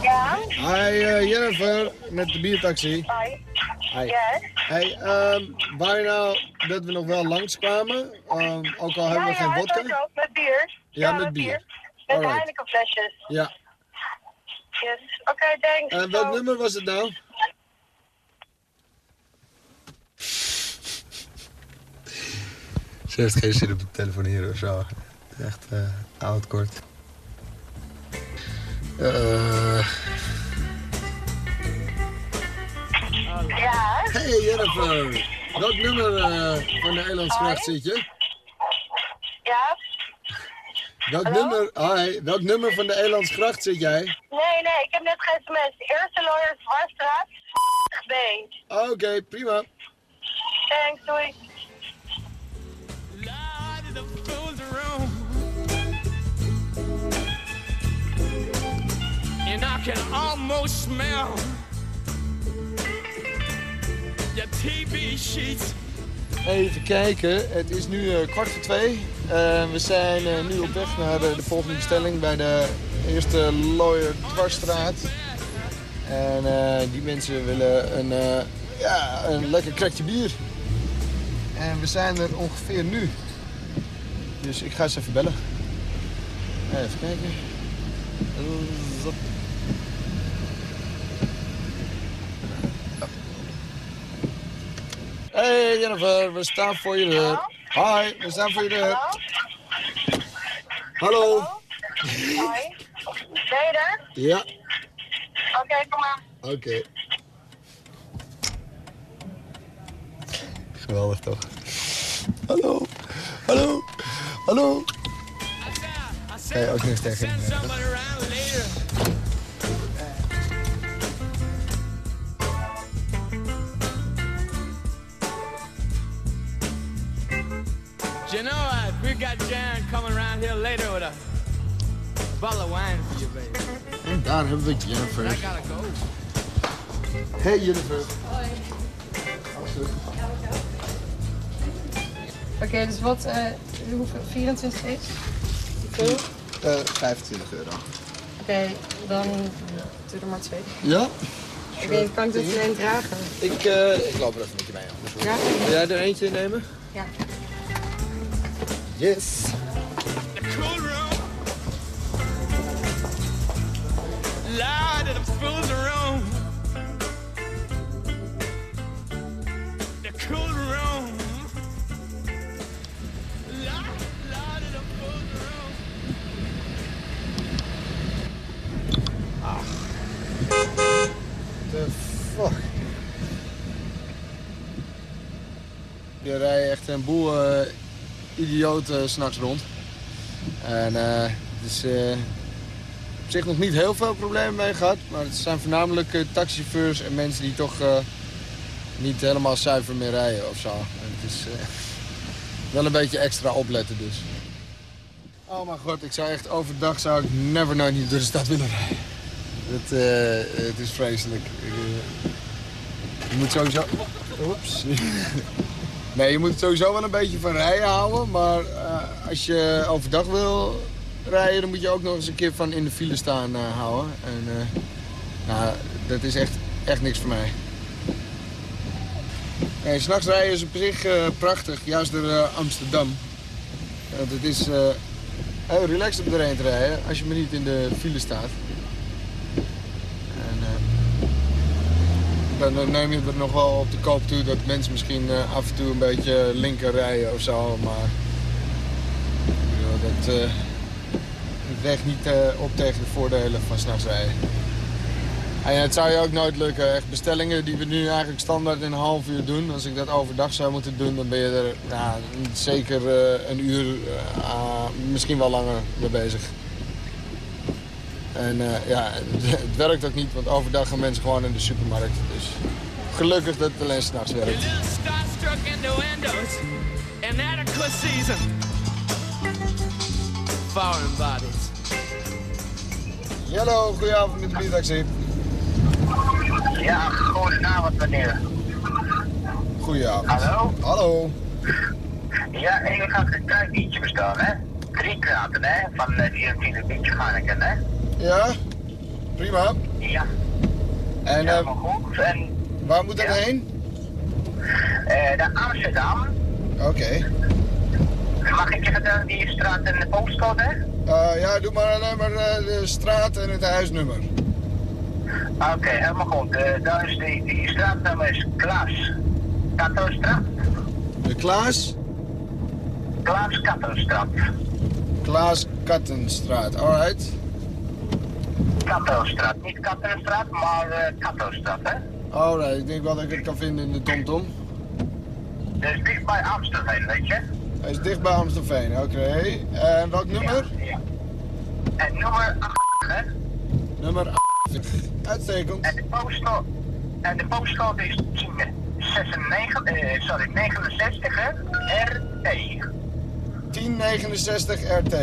S10: Ja?
S8: Hi eh, Jennifer, met de biertaxi.
S10: Hoi.
S8: Hi.
S10: Yes?
S8: Hey, ehm waar je nou dat we nog wel langskwamen, um, ook al hebben we
S10: ja,
S8: geen
S10: ja,
S8: vodka?
S10: sowieso. Met bier.
S8: Ja, met bier.
S10: Met
S8: Alright.
S10: Heineken flesjes.
S8: Ja.
S10: Yes. Oké, thanks.
S8: En welk
S10: Zo.
S8: nummer was het nou? Ze heeft geen zin op de telefoneren of zo. Echt eh oud kort. Eh
S10: Ja?
S8: Hey Jennifer, welk nummer eh, van de Elandsgracht zit je?
S10: Ja?
S8: Welk
S10: Hallo?
S8: nummer, hi, welk nummer van de Elandsgracht zit jij?
S10: Nee, nee, ik heb net geen sms. Eerste lawyer Dwarsstraat, B.
S8: Oké, prima.
S10: Thanks, doei.
S11: And I can almost smell your TV sheets.
S8: Even kijken, het is nu eh, kwart voor twee. Eh, we zijn eh, nu op weg naar de volgende bestelling bij de eerste Lawyer Dwarsstraat. En die mensen willen een, ja, een lekker krekje bier. En we zijn er ongeveer nu. Dus ik ga ze even bellen. Even kijken. Eh, zap. Hey Jennifer, we staan voor je deur. Hi, we staan voor je deur. Hallo.
S10: Hoi. Ben je er?
S8: Ja,
S10: Oké, kom maar.
S8: oké. Geweldig toch? Hallo. Hallo. Hallo. Ga je ook niks tegen
S11: You know what? We got Jan coming around here later with a bottle of wine for you, baby.
S8: En daar hebben we Jennifer.
S11: I gotta go.
S8: Hey Jennifer.
S4: Oké, dus wat, eh, hoeveel, 24 is? Hoeveel?
S8: Eh 25 euro.
S4: Oké, dan doe er maar twee.
S8: Ja?
S4: Ik weet, kan ik dit alleen dragen?
S8: Ik, eh, ik loop er even met je mee. anders
S4: Ja?
S8: Wil jij er eentje nemen?
S4: Ja.
S8: Yes.
S11: The cool room. Light of the fools around. The cool room. Light, light of the fools around.
S8: The fuck? Je rijdt echt een boel eh, idioten s'nachts rond. En eh is eh, op zich nog niet heel veel problemen mee gehad. Maar het zijn voornamelijk taxichauffeurs en mensen die toch niet helemaal zuiver meer rijden of zo. En het is wel een beetje extra opletten dus. Oh mijn god, ik zou echt overdag zou ik never nooit niet door de stad willen rijden. Het, het is vreselijk. Je moet sowieso... Oeps. Nee, je moet sowieso wel een beetje van rijden houden. Maar eh, als je overdag wil rijden, dan moet je ook nog eens een keer van in de file staan eh, houden. En eh, nou, dat is echt, echt niks voor mij. Nee, s'nachts rijden is op zich prachtig, juist door Amsterdam. Het is heel relaxed om erheen te rijden als je maar niet in de file staat. En, eh, dan, dan neem je er nog wel op de koop toe dat mensen misschien eh, af en toe een beetje linker rijden of zo. Maar dat, eh, weegt niet eh, op tegen de voordelen van s'nachts rijden. En het zou je ook nooit lukken. Echt bestellingen die we nu eigenlijk standaard in een half uur doen. Als ik dat overdag zou moeten doen, dan ben je er ja, zeker een uur, ah, misschien wel langer mee bezig. En eh, ja, het werkt ook niet, want overdag gaan mensen gewoon in de supermarkt. Dus gelukkig dat het alleen s'nachts werkt. Hallo, goedenavond met de Bietaxi.
S9: Ja, goedenavond meneer.
S8: Goedenavond.
S9: Hallo?
S8: Hallo.
S9: Ja, ik had een klein biertje bestellen, hè? Drie kraten, hè? Van uh, 24 biertje Heineken, hè?
S8: Ja, prima.
S9: Ja,
S8: En
S9: ja,
S8: eh,
S9: goed. En
S8: waar moet dat
S9: Ja.
S8: heen?
S9: eh naar Amsterdam.
S8: Oké.
S9: Mag ik je vertellen die straat en de postcode?
S8: Eh, ja, doe maar alleen maar de straat en het huisnummer.
S9: Oké, helemaal goed. Daar is die, die straatnummer is Klaas Kattenstraat.
S8: De Klaas,
S9: Klaas Kattenstraat.
S8: Klaas Kattenstraat, alright.
S9: Kattenstraat. Niet Kattenstraat, maar eh Kattenstraat, hè?
S8: Alright, ik denk wel dat ik het kan vinden in de TomTom.
S9: Dus dicht bij Amsterdam, weet je?
S8: Hij is dicht bij Amstelveen, oké. En welk nummer?
S9: Ja, ja. En nummer 8, hè?
S8: Nummer 8. Uitstekend.
S9: En de postcode, en de postcode is 96, eh, sorry, 69, hè? RT.
S8: 1069 RT.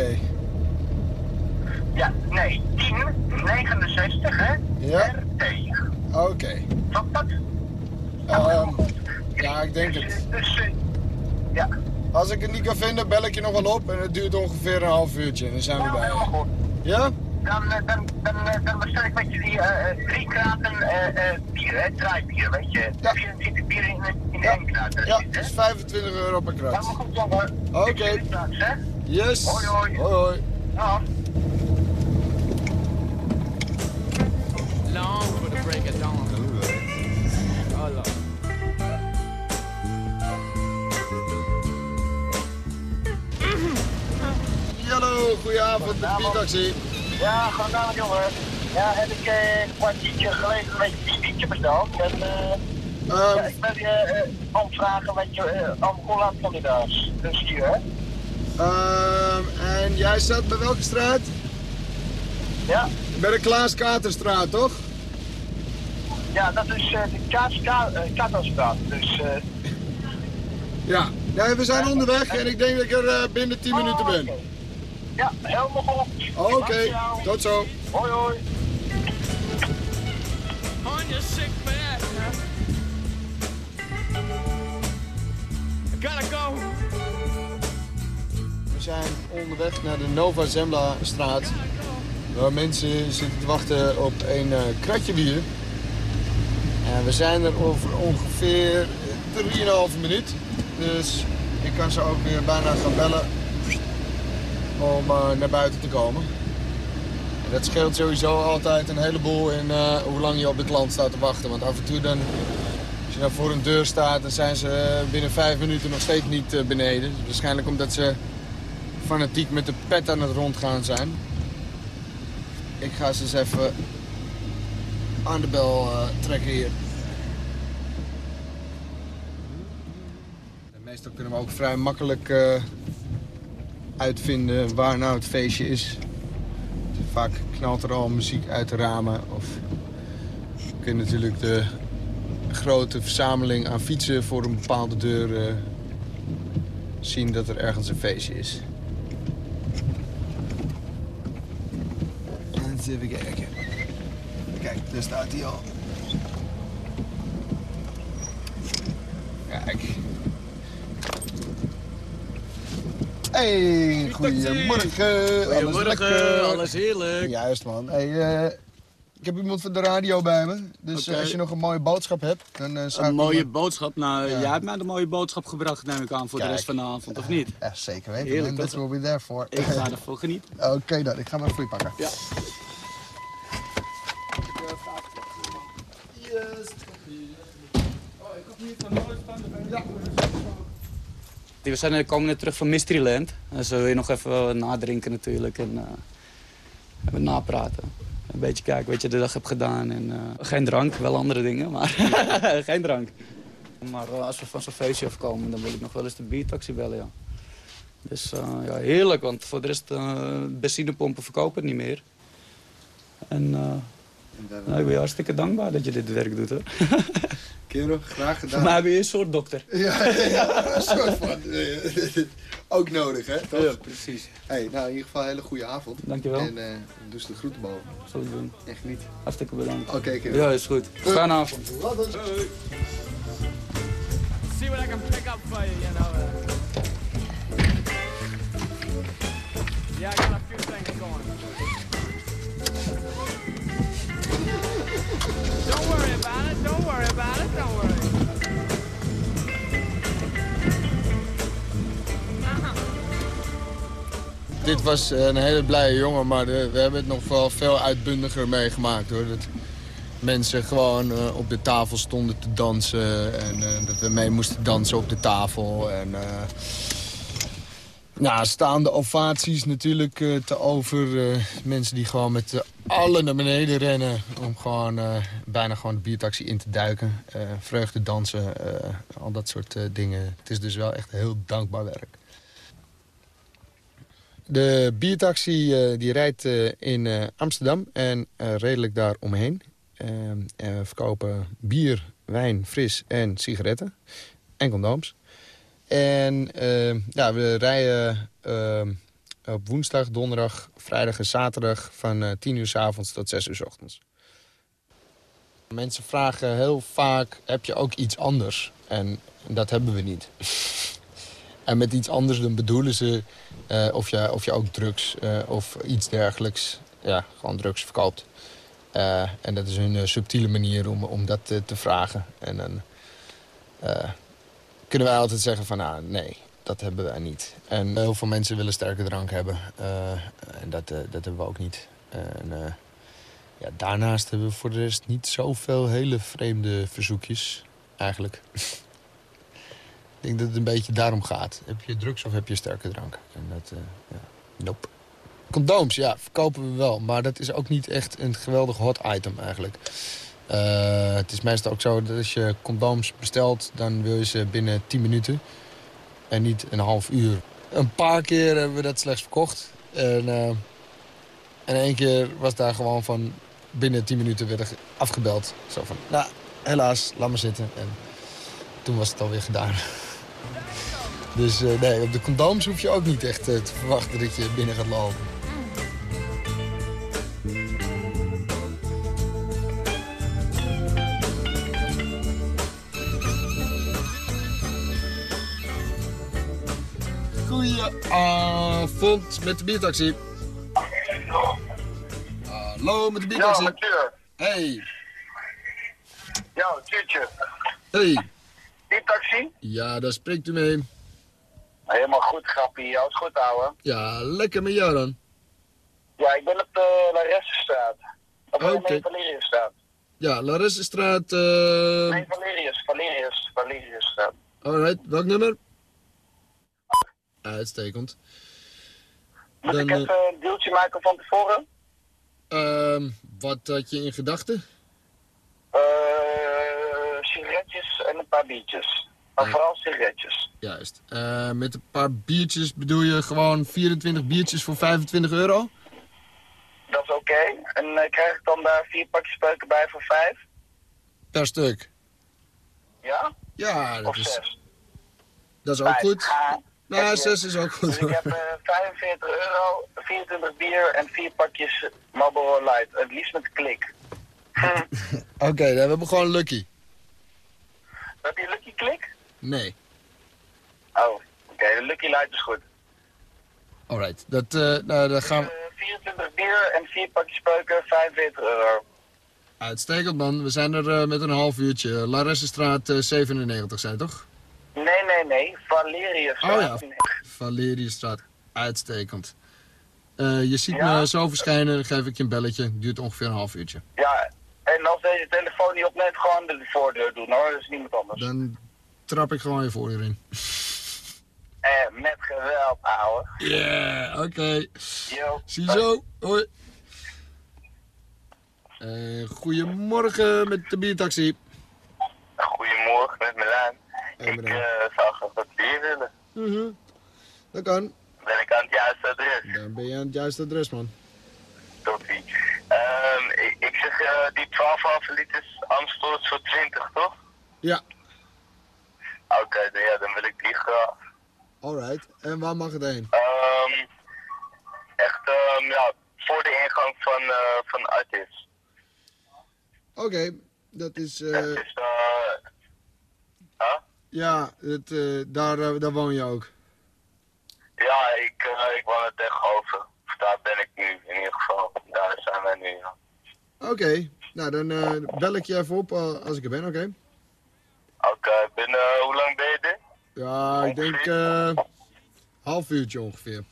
S9: Ja, nee, 1069, hè?
S8: Ja.
S9: RT.
S8: Oké.
S9: Klopt dat?
S8: Ehm, ja, ik denk
S9: Dus,
S8: het.
S9: eh, Dus, eh, ja.
S8: Als ik het niet kan vinden, bel ik je nog wel op en het duurt ongeveer een half uurtje en dan zijn we bij
S9: helemaal
S8: je.
S9: goed.
S8: Ja?
S9: Dan, eh, dan, dan, dan bestel ik met je die eh, drie kraten bier, hè? Draaibier, weet je?
S8: Ja.
S9: 24 bier in, in
S8: Ja.
S9: één kraat.
S8: Ja, het is 25 euro per krat.
S9: Helemaal goed, jongen.
S8: Oké.
S9: Hè?
S8: Yes.
S9: Hoi, hoi.
S8: Hoi, hoi.
S9: Ja.
S11: Long for the break. Oh, Lord.
S8: Hallo, goedenavond, de Bietaxi.
S9: Ja, goedenavond jongen. Ja, heb ik eh, een kwartiertje geleden een beetje een biertje besteld. En eh, ja,
S8: Ehm,
S9: ik ben je eh met je uh, om hoe lang van daar Dus hier, hè?
S8: ehm, en jij zat bij welke straat?
S9: Ja?
S8: Bij de Klaas Katerstraat, toch?
S9: Ja, dat is eh, de. Dus, eh
S8: Ja. ja. We zijn onderweg en ik denk dat ik er eh, binnen 10 minuten ben.
S9: oh, oké.
S8: Ja? We zijn onderweg en ik denk dat ik er binnen 10 minuten ben.
S9: Ja, helemaal goed.
S8: Oké, tot zo.
S9: Hoi, hoi.
S11: On your sick bed. I gotta go.
S8: We zijn onderweg naar de Nova Zembla straat. Waar mensen zitten te wachten op een eh, kratje bier. En we zijn er over ongeveer 3,5 minuut. Dus ik kan ze ook weer bijna gaan bellen om eh, naar buiten te komen. En dat scheelt sowieso altijd een heleboel in eh, hoe lang je op het land staat te wachten. Want af en toe dan, als je dan voor een deur staat, dan zijn ze eh, binnen vijf minuten nog steeds niet eh, beneden. Waarschijnlijk omdat ze fanatiek met de pet aan het rondgaan zijn. Ik ga ze eens even aan de bel eh, trekken hier. Meestal kunnen we ook vrij makkelijk eh, uitvinden waar nou het feestje is. Vaak knalt er al muziek uit de ramen. Of je kunt natuurlijk de grote verzameling aan fietsen voor een bepaalde deur eh, zien dat er ergens een feestje is. Eens even kijken. Kijk, daar staat hij al. Kijk. Hey, goedemorgen. Alles lekker?
S12: alles heerlijk.
S8: Juist, man. Hey, eh, ik heb iemand van de radio bij me. Dus eh, als je nog een mooie boodschap hebt, dan eh zou
S12: Een
S8: ik
S12: mooie boodschap. Nou,
S8: Ja.
S12: jij hebt mij de mooie boodschap gebracht, neem ik aan, voor
S8: Kijk.
S12: de rest van de avond, of niet?
S8: Ja, zeker weten.
S12: Heerlijk, toch?
S8: what we're there for.
S12: Ik ga ervoor genieten.
S8: Oké dan, ik ga maar voor je pakken.
S12: Ja. We zijn, eh, komen net terug van Mysteryland. Dus we willen nog even nadrinken natuurlijk en eh, even napraten. Een beetje kijken wat je de dag hebt gedaan. En, eh, geen drank, wel andere dingen, maar geen drank. Maar als we van zo'n feestje afkomen, dan wil ik nog wel eens de biertaxi bellen, ja. Dus ja, heerlijk, want voor de rest uh, benzinepompen verkopen het niet meer. En nou, ik ben je hartstikke dankbaar dat je dit werk doet, hoor.
S8: Kerel, graag gedaan.
S12: Ben je een soort dokter.
S8: Ja, ja, een soort van. eh, Ook nodig, hè? Toch?
S12: Ja, precies.
S8: Hey, nou, in ieder geval een hele goede avond.
S12: Dankjewel.
S8: En eh doe ze de groeten boven.
S12: Zal ik doen.
S8: Echt niet.
S12: Hartstikke bedankt.
S8: Oké, kerel.
S12: Ja, is goed. Fijne avond.
S8: Later.
S11: See what I can pick up for you, you know. uh. Yeah, I got a few things going. Don't worry about it. Don't worry about it. Don't worry.
S8: Dit was een hele blije jongen, maar we hebben het nog wel veel uitbundiger meegemaakt hoor. Dat mensen gewoon eh, op de tafel stonden te dansen en eh, dat we mee moesten dansen op de tafel. En, eh, nou, staande ovaties natuurlijk eh, te over. eh, mensen die gewoon met de alle naar beneden rennen om gewoon eh, bijna gewoon de biertaxi in te duiken. Eh, vreugde dansen, eh, al dat soort eh, dingen. Het is dus wel echt heel dankbaar werk. De biertaxi eh, die rijdt eh, in eh, Amsterdam en eh, redelijk daar omheen. Eh, en we verkopen bier, wijn, fris en sigaretten. En condooms. En eh, ja, we rijden eh, op woensdag, donderdag, vrijdag en zaterdag... van eh 10 uur s avonds tot 6 uur s ochtends. Mensen vragen heel vaak, heb je ook iets anders? En dat hebben we niet. En met iets anders dan bedoelen ze eh, of, je, of je ook drugs eh, of iets dergelijks, ja, gewoon drugs verkoopt. Eh, en dat is hun eh, subtiele manier om, om dat eh, te vragen. En dan eh, kunnen wij altijd zeggen van, nou, nee, dat hebben wij niet. En heel veel mensen willen sterke drank hebben. eh, en dat, eh, dat hebben we ook niet. En, eh, ja, daarnaast hebben we voor de rest niet zoveel hele vreemde verzoekjes, eigenlijk. Ik denk dat het een beetje daarom gaat. Heb je drugs of heb je sterke drank? En dat, ja, nope. Condooms, ja, verkopen we wel. Maar dat is ook niet echt een geweldig hot item eigenlijk. Eh, het is meestal ook zo dat als je condooms bestelt... dan wil je ze binnen 10 minuten. En niet een half uur. Een paar keer hebben we dat slechts verkocht. En, eh, en één keer was daar gewoon van... binnen 10 minuten werd er afgebeld. Zo van, nou, helaas, laat maar zitten. En toen was het alweer gedaan. Dus eh, nee, op de condooms hoef je ook niet echt te verwachten dat je binnen gaat lopen. Goedenavond met de biertaxi. Hallo met de
S9: Ja,
S8: biertaxi.
S9: Mathieu.
S8: Hey.
S9: Ja, Tuurtje.
S8: Hey.
S9: Die taxi?
S8: Ja, daar spreekt u mee.
S9: Helemaal goed, grappie. Is goed, ouwe.
S8: Ja, lekker met jou dan.
S9: Ja, ik ben op de Laressenstraat. Okay. nee, Valeriusstraat.
S8: Ja, Larissestraat. eh
S9: Nee, Valerius, Valerius, Valeriusstraat.
S8: Alright, welk nummer? Uitstekend.
S9: Moet
S8: Dan,
S9: ik
S8: eh,
S9: even een deeltje maken van tevoren?
S8: Ehm, wat had je in gedachten?
S9: Eh, sigaretjes en een paar biertjes. Maar vooral sigaretjes.
S8: Juist. Eh, met een paar biertjes bedoel je gewoon 24 biertjes voor 25 euro?
S9: Dat is oké. En eh, krijg ik dan daar vier pakjes speuken bij voor vijf?
S8: Per stuk.
S9: Ja?
S8: Ja, dat
S9: Of
S8: is,
S9: zes?
S8: dat is ook
S9: Vijf.
S8: goed. Nou,
S9: heb je-
S8: 6 is ook goed.
S9: Dus ik heb eh, 45 euro, 24 bier en vier pakjes Marlboro Light. Het liefst met klik.
S8: Oké, dan hebben we gewoon Lucky.
S9: Heb je Lucky Klik?
S8: Nee.
S9: Oh, oké. de Lucky Light is goed.
S8: Alright, dat, eh nou, dan gaan we...
S9: Eh, 24 bier en vier pakjes speuken, 45 euro.
S8: Uitstekend man, we zijn er eh, met een half uurtje. Laressenstraat eh 97 zijn toch?
S9: Nee, nee, nee. Valerius.
S8: Oh ja, Valeriusstraat. Uitstekend. Eh, je ziet
S9: Ja?
S8: me zo verschijnen, dan geef ik je een belletje. Duurt ongeveer een half uurtje.
S9: Ja, en als deze telefoon niet opneemt, gewoon de voordeur doen hoor. Dat is niemand anders.
S8: Dan trap ik gewoon je voordeur in.
S9: Eh, met geweld, ouwe.
S8: Yeah, oké.
S9: Yo.
S8: Ziezo, hoi. Eh, goedemorgen met de biertaxi.
S9: Goedemorgen, met Milaan. Ik eh, zou graag wat bier willen.
S8: Mhm. Dat kan.
S9: Ben ik aan het juiste adres?
S8: Dan ben je aan het juiste adres, man.
S9: Toppie. Ehm, ik, ik zeg, eh, die 12,5 liters Amstel is voor 20, toch?
S8: Ja.
S9: Oké, dan, ja, dan wil ik die graag.
S8: Alright. En waar mag het heen?
S9: Ehm, echt, ehm, ja, voor de ingang van, eh van Artis.
S8: Oké, dat is... eh,
S9: Dat is, eh,
S8: ja, het, eh, daar, eh, daar woon je ook.
S9: ja, ik, eh, ik woon er tegenover. Of daar ben ik nu, in ieder geval. Daar zijn wij nu, ja.
S8: Oké, nou dan eh, bel ik je even op als ik er ben, oké?
S9: Oké, binnen, hoe lang ben je er?
S8: Ja, ik denk eh half uurtje ongeveer.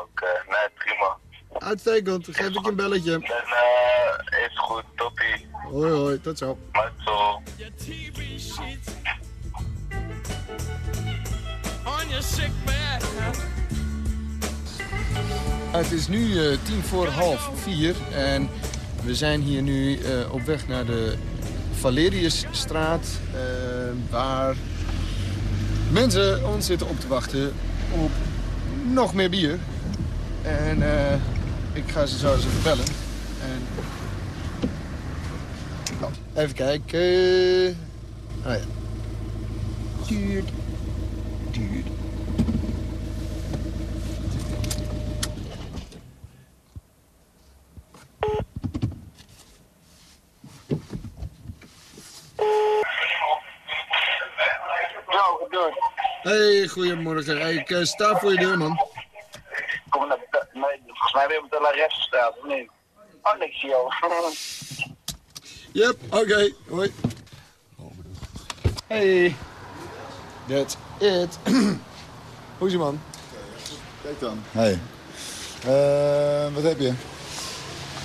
S9: Oké, nee, prima.
S8: Uitstekend, dan geef ik je een belletje.
S9: Dan eh, is goed, toppie.
S8: Hoi hoi, tot zo.
S9: Maar zo.
S8: Het is nu eh, tien voor half vier en we zijn hier nu eh, op weg naar de Valeriusstraat, eh, waar mensen ons zitten op te wachten op nog meer bier. En eh, ik ga ze zo eens even bellen. En... Oh, even kijken. Ah ja. Duurt. Duurt. Hey, goedemorgen. Hey, ik eh, sta voor je deur, man.
S9: Kom naar de... Nee, volgens mij weer op de Laressenstraat, of niet? Oh, niks, joh.
S8: Yep, oké. Hoi. Hey. That's it. Hoe is je man?
S13: Kijk dan. Hey. Eh, wat heb je?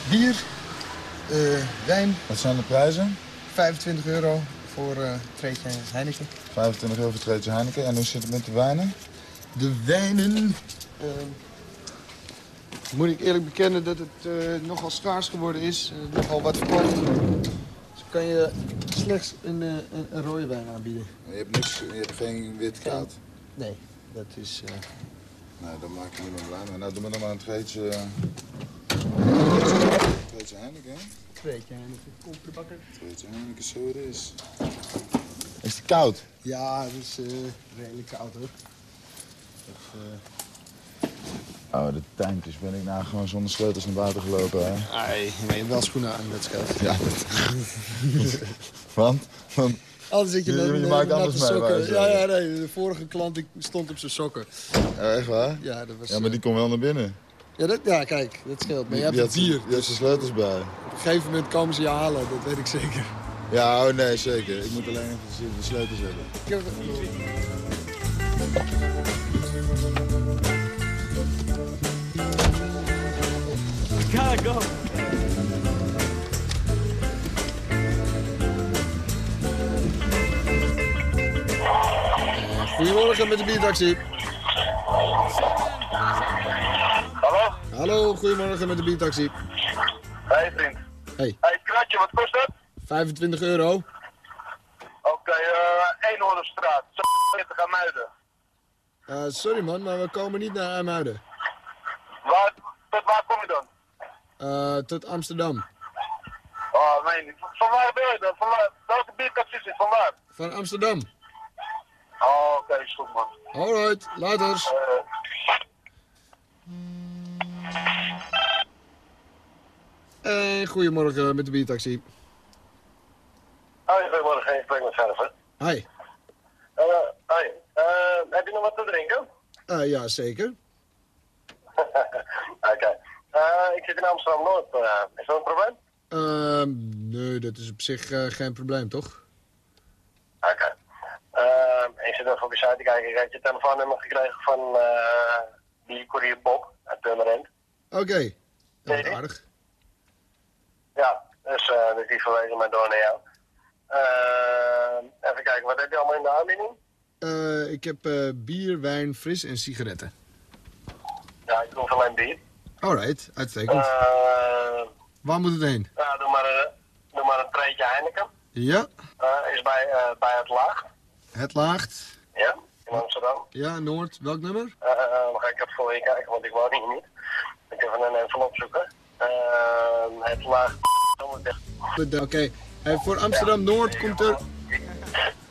S8: Bier, eh, wijn,
S13: Wat zijn de prijzen?
S8: 25 euro voor eh treetje Heineken.
S13: 25 euro voor treetje Heineken. En hoe zit het met de wijnen?
S8: De wijnen. eh, moet ik eerlijk bekennen dat het eh, nogal schaars geworden is. nogal wat verkocht. Dus kan je slechts een, eh, een, een rode wijn aanbieden.
S13: Je hebt, niks, je hebt geen wit koud.
S8: Nee, dat is... eh,
S13: Nou, dan maak je niemand blij mee. Nou, doe maar dan maar een treetje... eh, treetje Heineken, hè?
S8: Treetje Heineken, koffiebakker.
S13: Treetje Heineken, zo het is. Is het koud?
S8: Ja, het is eh, redelijk koud hoor.
S13: Oh, de tuintjes ben ik nou gewoon zonder sleutels naar buiten gelopen, hè?
S8: Nee, maar je hebt wel schoenen aan, dat scheelt.
S13: Ja, dat... Want? Want
S8: Anders zit je,
S13: Je-
S8: met
S13: je
S8: met
S13: maakt anders mee,
S8: sokken. Ja, ja, nee. De vorige klant die stond op zijn sokken.
S13: Ja, echt waar?
S8: Ja, dat was...
S13: Ja, maar die
S8: eh,
S13: kon wel naar binnen.
S8: Ja, dat, ja, kijk, dat scheelt. Maar je hebt het.
S13: Die had zijn sleutels bij.
S8: Op een gegeven moment komen ze je halen, dat weet ik zeker.
S13: Ja, oh nee, zeker. Ik moet alleen even de sleutels hebben.
S8: Ik heb-
S11: Gotta go.
S8: Eh, Goedemorgen met de biertaxi.
S9: Hallo?
S8: Goedemorgen met de biertaxi.
S9: Hey vriend.
S8: Hey.
S9: Hey, kratje, wat kost dat?
S8: 25 euro.
S9: Oké, eh Eenhoornstraat, 40 aan Muiden.
S8: Eh, sorry man, maar we komen niet naar IJmuiden.
S9: Waar, tot waar kom je dan?
S8: Eh, tot Amsterdam.
S9: Oh, nee, niet. Van waar ben je dan? Van waar? Welke biertaxi is het? Van waar?
S8: Van Amsterdam.
S9: Oh, oké, is goed man.
S8: Alright, laters.
S9: Eh,
S8: En goedemorgen met de biertaxi.
S9: Hoi, goedemorgen, ik spreek met hè.
S8: Hi.
S9: Eh, hoi. Eh, heb je nog wat te drinken?
S8: Eh, ja, zeker.
S9: Oké. Eh, ik zit in Amsterdam-Noord. eh, is dat een probleem?
S8: Ehm, nee, dat is op zich eh, geen probleem, toch?
S9: Oké. Eh, ik zit even op je site te kijken. Ik heb je telefoonnummer gekregen van eh die courier Bob uit Purmerend.
S8: Oké. Dat is aardig.
S9: Dus, eh dus die verwezen mij door naar jou. Eh, even kijken, wat heb je allemaal in de aanbieding?
S8: Eh, ik heb bier, wijn, fris en sigaretten.
S9: Ja, ik doe alleen bier.
S8: Alright, uitstekend. Waar moet het heen?
S9: ja, doe maar, een- doe maar een treetje Heineken.
S8: Ja,
S9: is bij, bij het Laag.
S8: het laagt.
S9: Ja, in Amsterdam.
S8: Ja, Noord. Welk nummer?
S9: Dan ga ik even voor je kijken, want ik woon hier niet. Ik even een envelop zoeken. Het Laag.
S8: Oké. Eh, voor Amsterdam Noord komt er...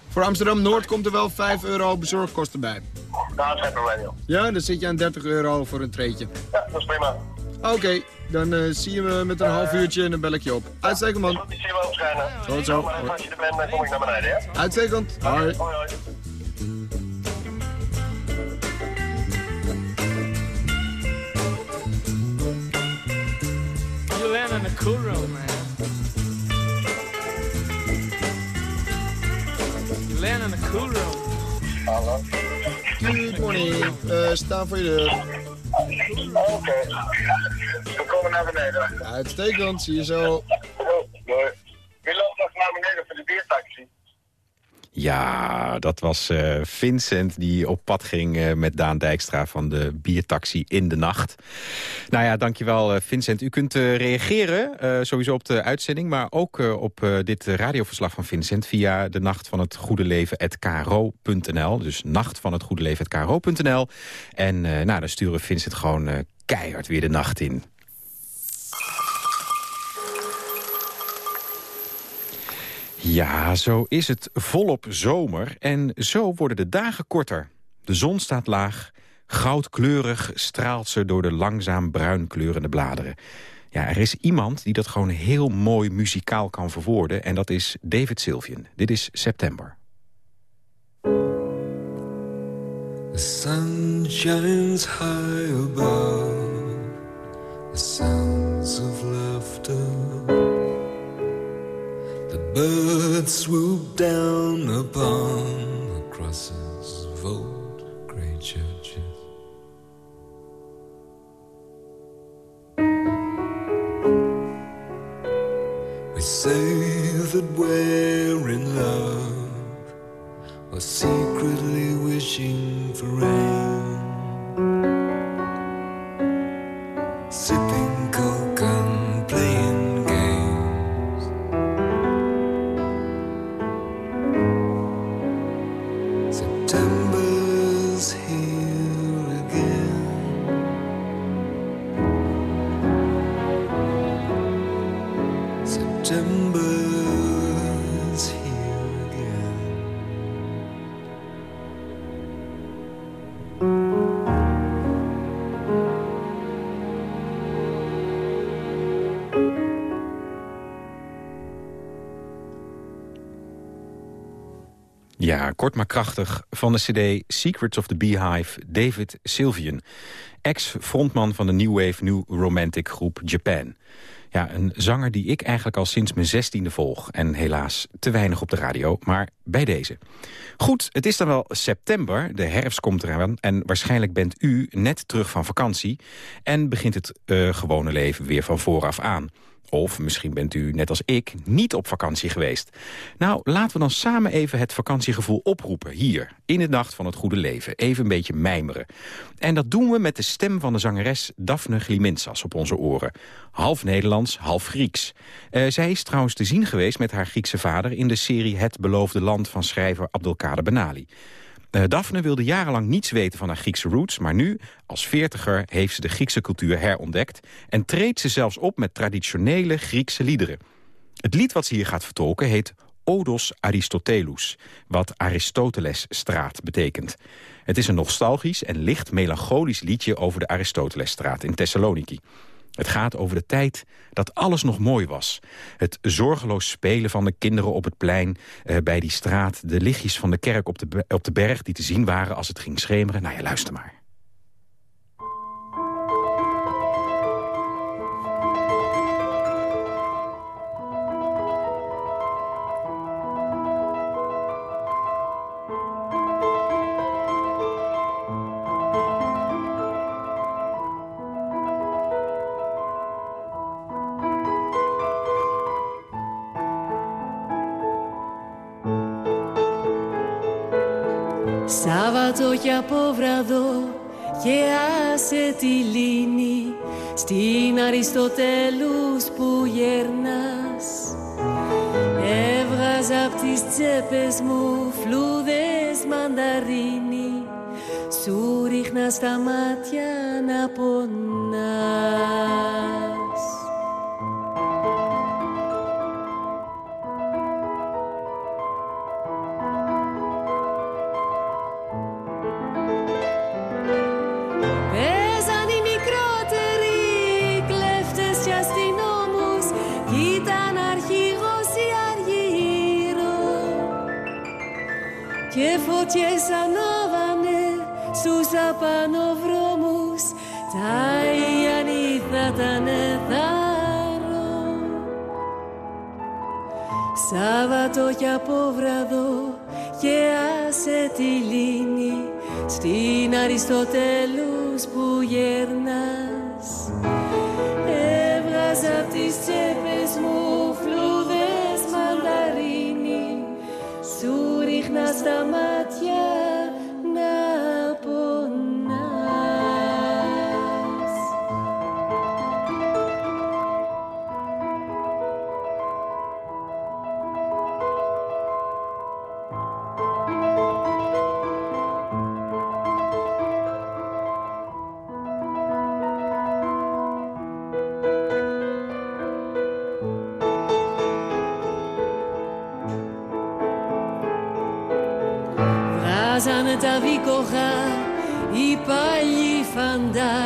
S8: Voor Amsterdam Noord komt er wel 5 euro bezorgkosten bij.
S9: Nou, dat is geen probleem, joh.
S8: Ja, dan zit je aan 30 euro voor een treetje.
S9: Ja, dat is prima.
S8: Oké, dan eh, zie je me met een half uurtje en dan bel ik je op. Uitstekend man.
S9: Ik zie je wel opschijnen.
S8: Goed zo.
S9: Maar als je er bent, dan kom ik naar beneden, ja?
S8: Uitstekend. Hoi.
S9: Hoi, hoi.
S11: You land in a cool room, man. You land in a cool room.
S9: Hallo.
S8: Good morning. Eh staan voor je deur.
S9: Oké. We komen naar beneden.
S8: Uitstekend, zie je zo.
S9: Oh, doei. Wie loopt nog naar beneden?
S3: Ja, dat was eh, Vincent die op pad ging eh, met Daan Dijkstra van de biertaxi in de nacht. Nou ja, dankjewel uh, Vincent. U kunt reageren, sowieso op de uitzending... maar ook op dit radioverslag van Vincent via de nacht van het goede leven.kro.nl. Dus nacht van het goede leven.kro.nl. En nou, dan sturen Vincent gewoon keihard weer de nacht in. Ja, zo is het volop zomer en zo worden de dagen korter. De zon staat laag, goudkleurig straalt ze door de langzaam bruin kleurende bladeren. Ja, er is iemand die dat gewoon heel mooi muzikaal kan verwoorden... en dat is David Sylvian. Dit is September.
S14: The sun shines high above The sounds of laughter birds swoop down upon the crosses of old grey churches. We say that we're in love, or secretly wishing for rain.
S3: Ja, kort maar krachtig. Van de cd Secrets of the Beehive, David Sylvian. Ex-frontman van de New Wave New Romantic groep Japan. Ja, een zanger die ik eigenlijk al sinds mijn zestiende volg. En helaas te weinig op de radio, maar bij deze. Goed, het is dan wel september, de herfst komt eraan... en waarschijnlijk bent u net terug van vakantie... en begint het eh, gewone leven weer van vooraf aan. Of misschien bent u, net als ik, niet op vakantie geweest. Nou, laten we dan samen even het vakantiegevoel oproepen. Hier, in de nacht van het goede leven. Even een beetje mijmeren. En dat doen we met de stem van de zangeres Daphne Glimintsas op onze oren. Half Nederlands, half Grieks. Eh, zij is trouwens te zien geweest met haar Griekse vader... in de serie Het Beloofde Land van schrijver Abdelkader Benali. Uh, Daphne wilde jarenlang niets weten van haar Griekse roots... maar nu, als veertiger, heeft ze de Griekse cultuur herontdekt... en treedt ze zelfs op met traditionele Griekse liederen. Het lied wat ze hier gaat vertolken heet Odos Aristotelus... wat Aristotelesstraat betekent. Het is een nostalgisch en licht melancholisch liedje... over de Aristotelesstraat in Thessaloniki. Het gaat over de tijd dat alles nog mooi was. Het zorgeloos spelen van de kinderen op het plein eh, bij die straat... de lichtjes van de kerk op de, op de berg die te zien waren als het ging schemeren. Nou ja, luister maar.
S15: Σάββατο και από βραδό και άσε τη λύνη στην Αριστοτέλους που γερνάς. Έβγαζα απ' τις τσέπες μου φλούδες μανταρίνι σου ρίχνα στα μάτια να πονάς φωτιές ανάβανε στους απανοβρόμους τα Ιαννή θα ήταν θάρρο. Σάββατο κι από βραδό και άσε τη λύνη στην Αριστοτέλους που γερνάς. Έβγαζα απ' τις τσέπες μου φλούδες μανταρίνι σου ρίχνα στα μάτια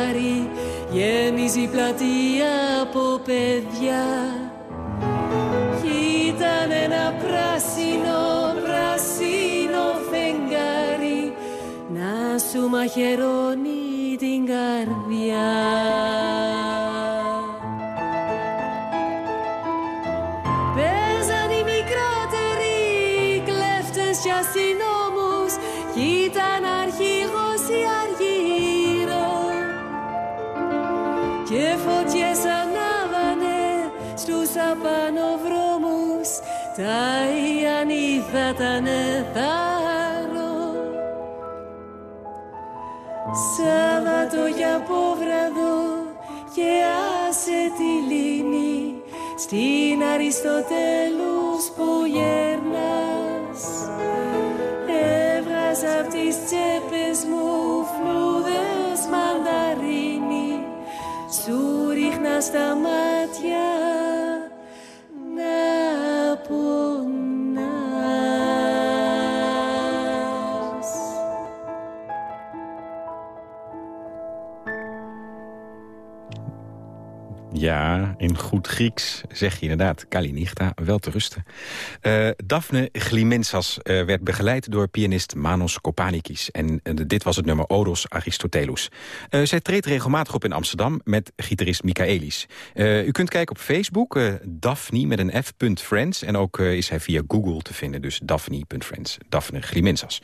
S15: φαντάροι γέμιζε η πλατεία από παιδιά. Κι ήταν ένα πράσινο, πράσινο φεγγάρι να σου μαχαιρώνει την καρδιά απανοβρόμους τα Ιαννή θα ήταν θάρρο. Σάββατο για από βραδό και άσε τη λύνη. Στην Αριστοτέλους που γερνάς Έβγαζα απ' τις τσέπες μου φλούδες μανταρίνι. Σου ρίχνα στα μάτια
S16: Ja, in goed Grieks zeg je inderdaad Kalinichta, wel te rusten. Eh, Daphne Glimensas eh, werd begeleid door pianist Manos Kopanikis. En eh, dit was het nummer Odos Aristotelus. Zij treedt regelmatig op in Amsterdam met gitarist Michaelis. U kunt kijken op Facebook, Daphne met een f.friends. En ook is hij via Google te vinden, dus Daphne.friends. Daphne Glimensas.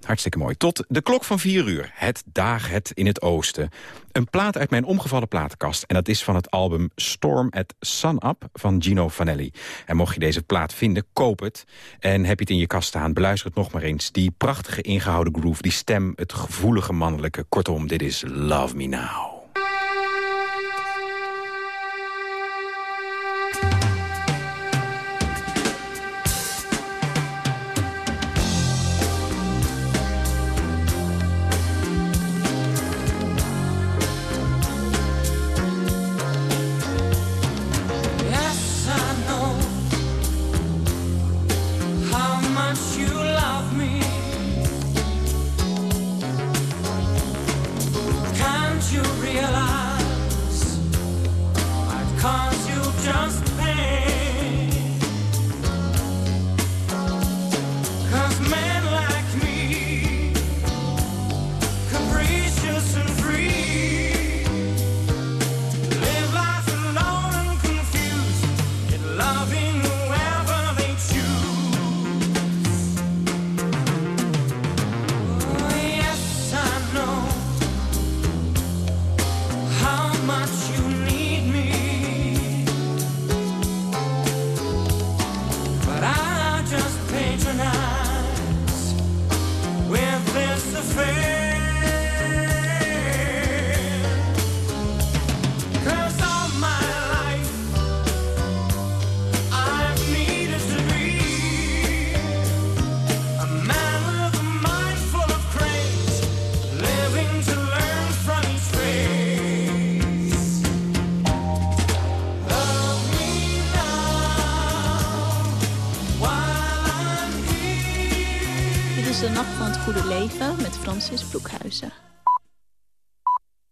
S16: Hartstikke mooi. Tot de klok van 4 uur. Het daag het in het oosten. Een plaat uit mijn omgevallen platenkast. En dat is van het album Storm at Sun Up van Gino Vanelli. En mocht je deze plaat vinden, koop het. En heb je het in je kast staan, beluister het nog maar eens. Die prachtige ingehouden groove, die stem, het gevoelige mannelijke. Kortom, dit is Love Me Now.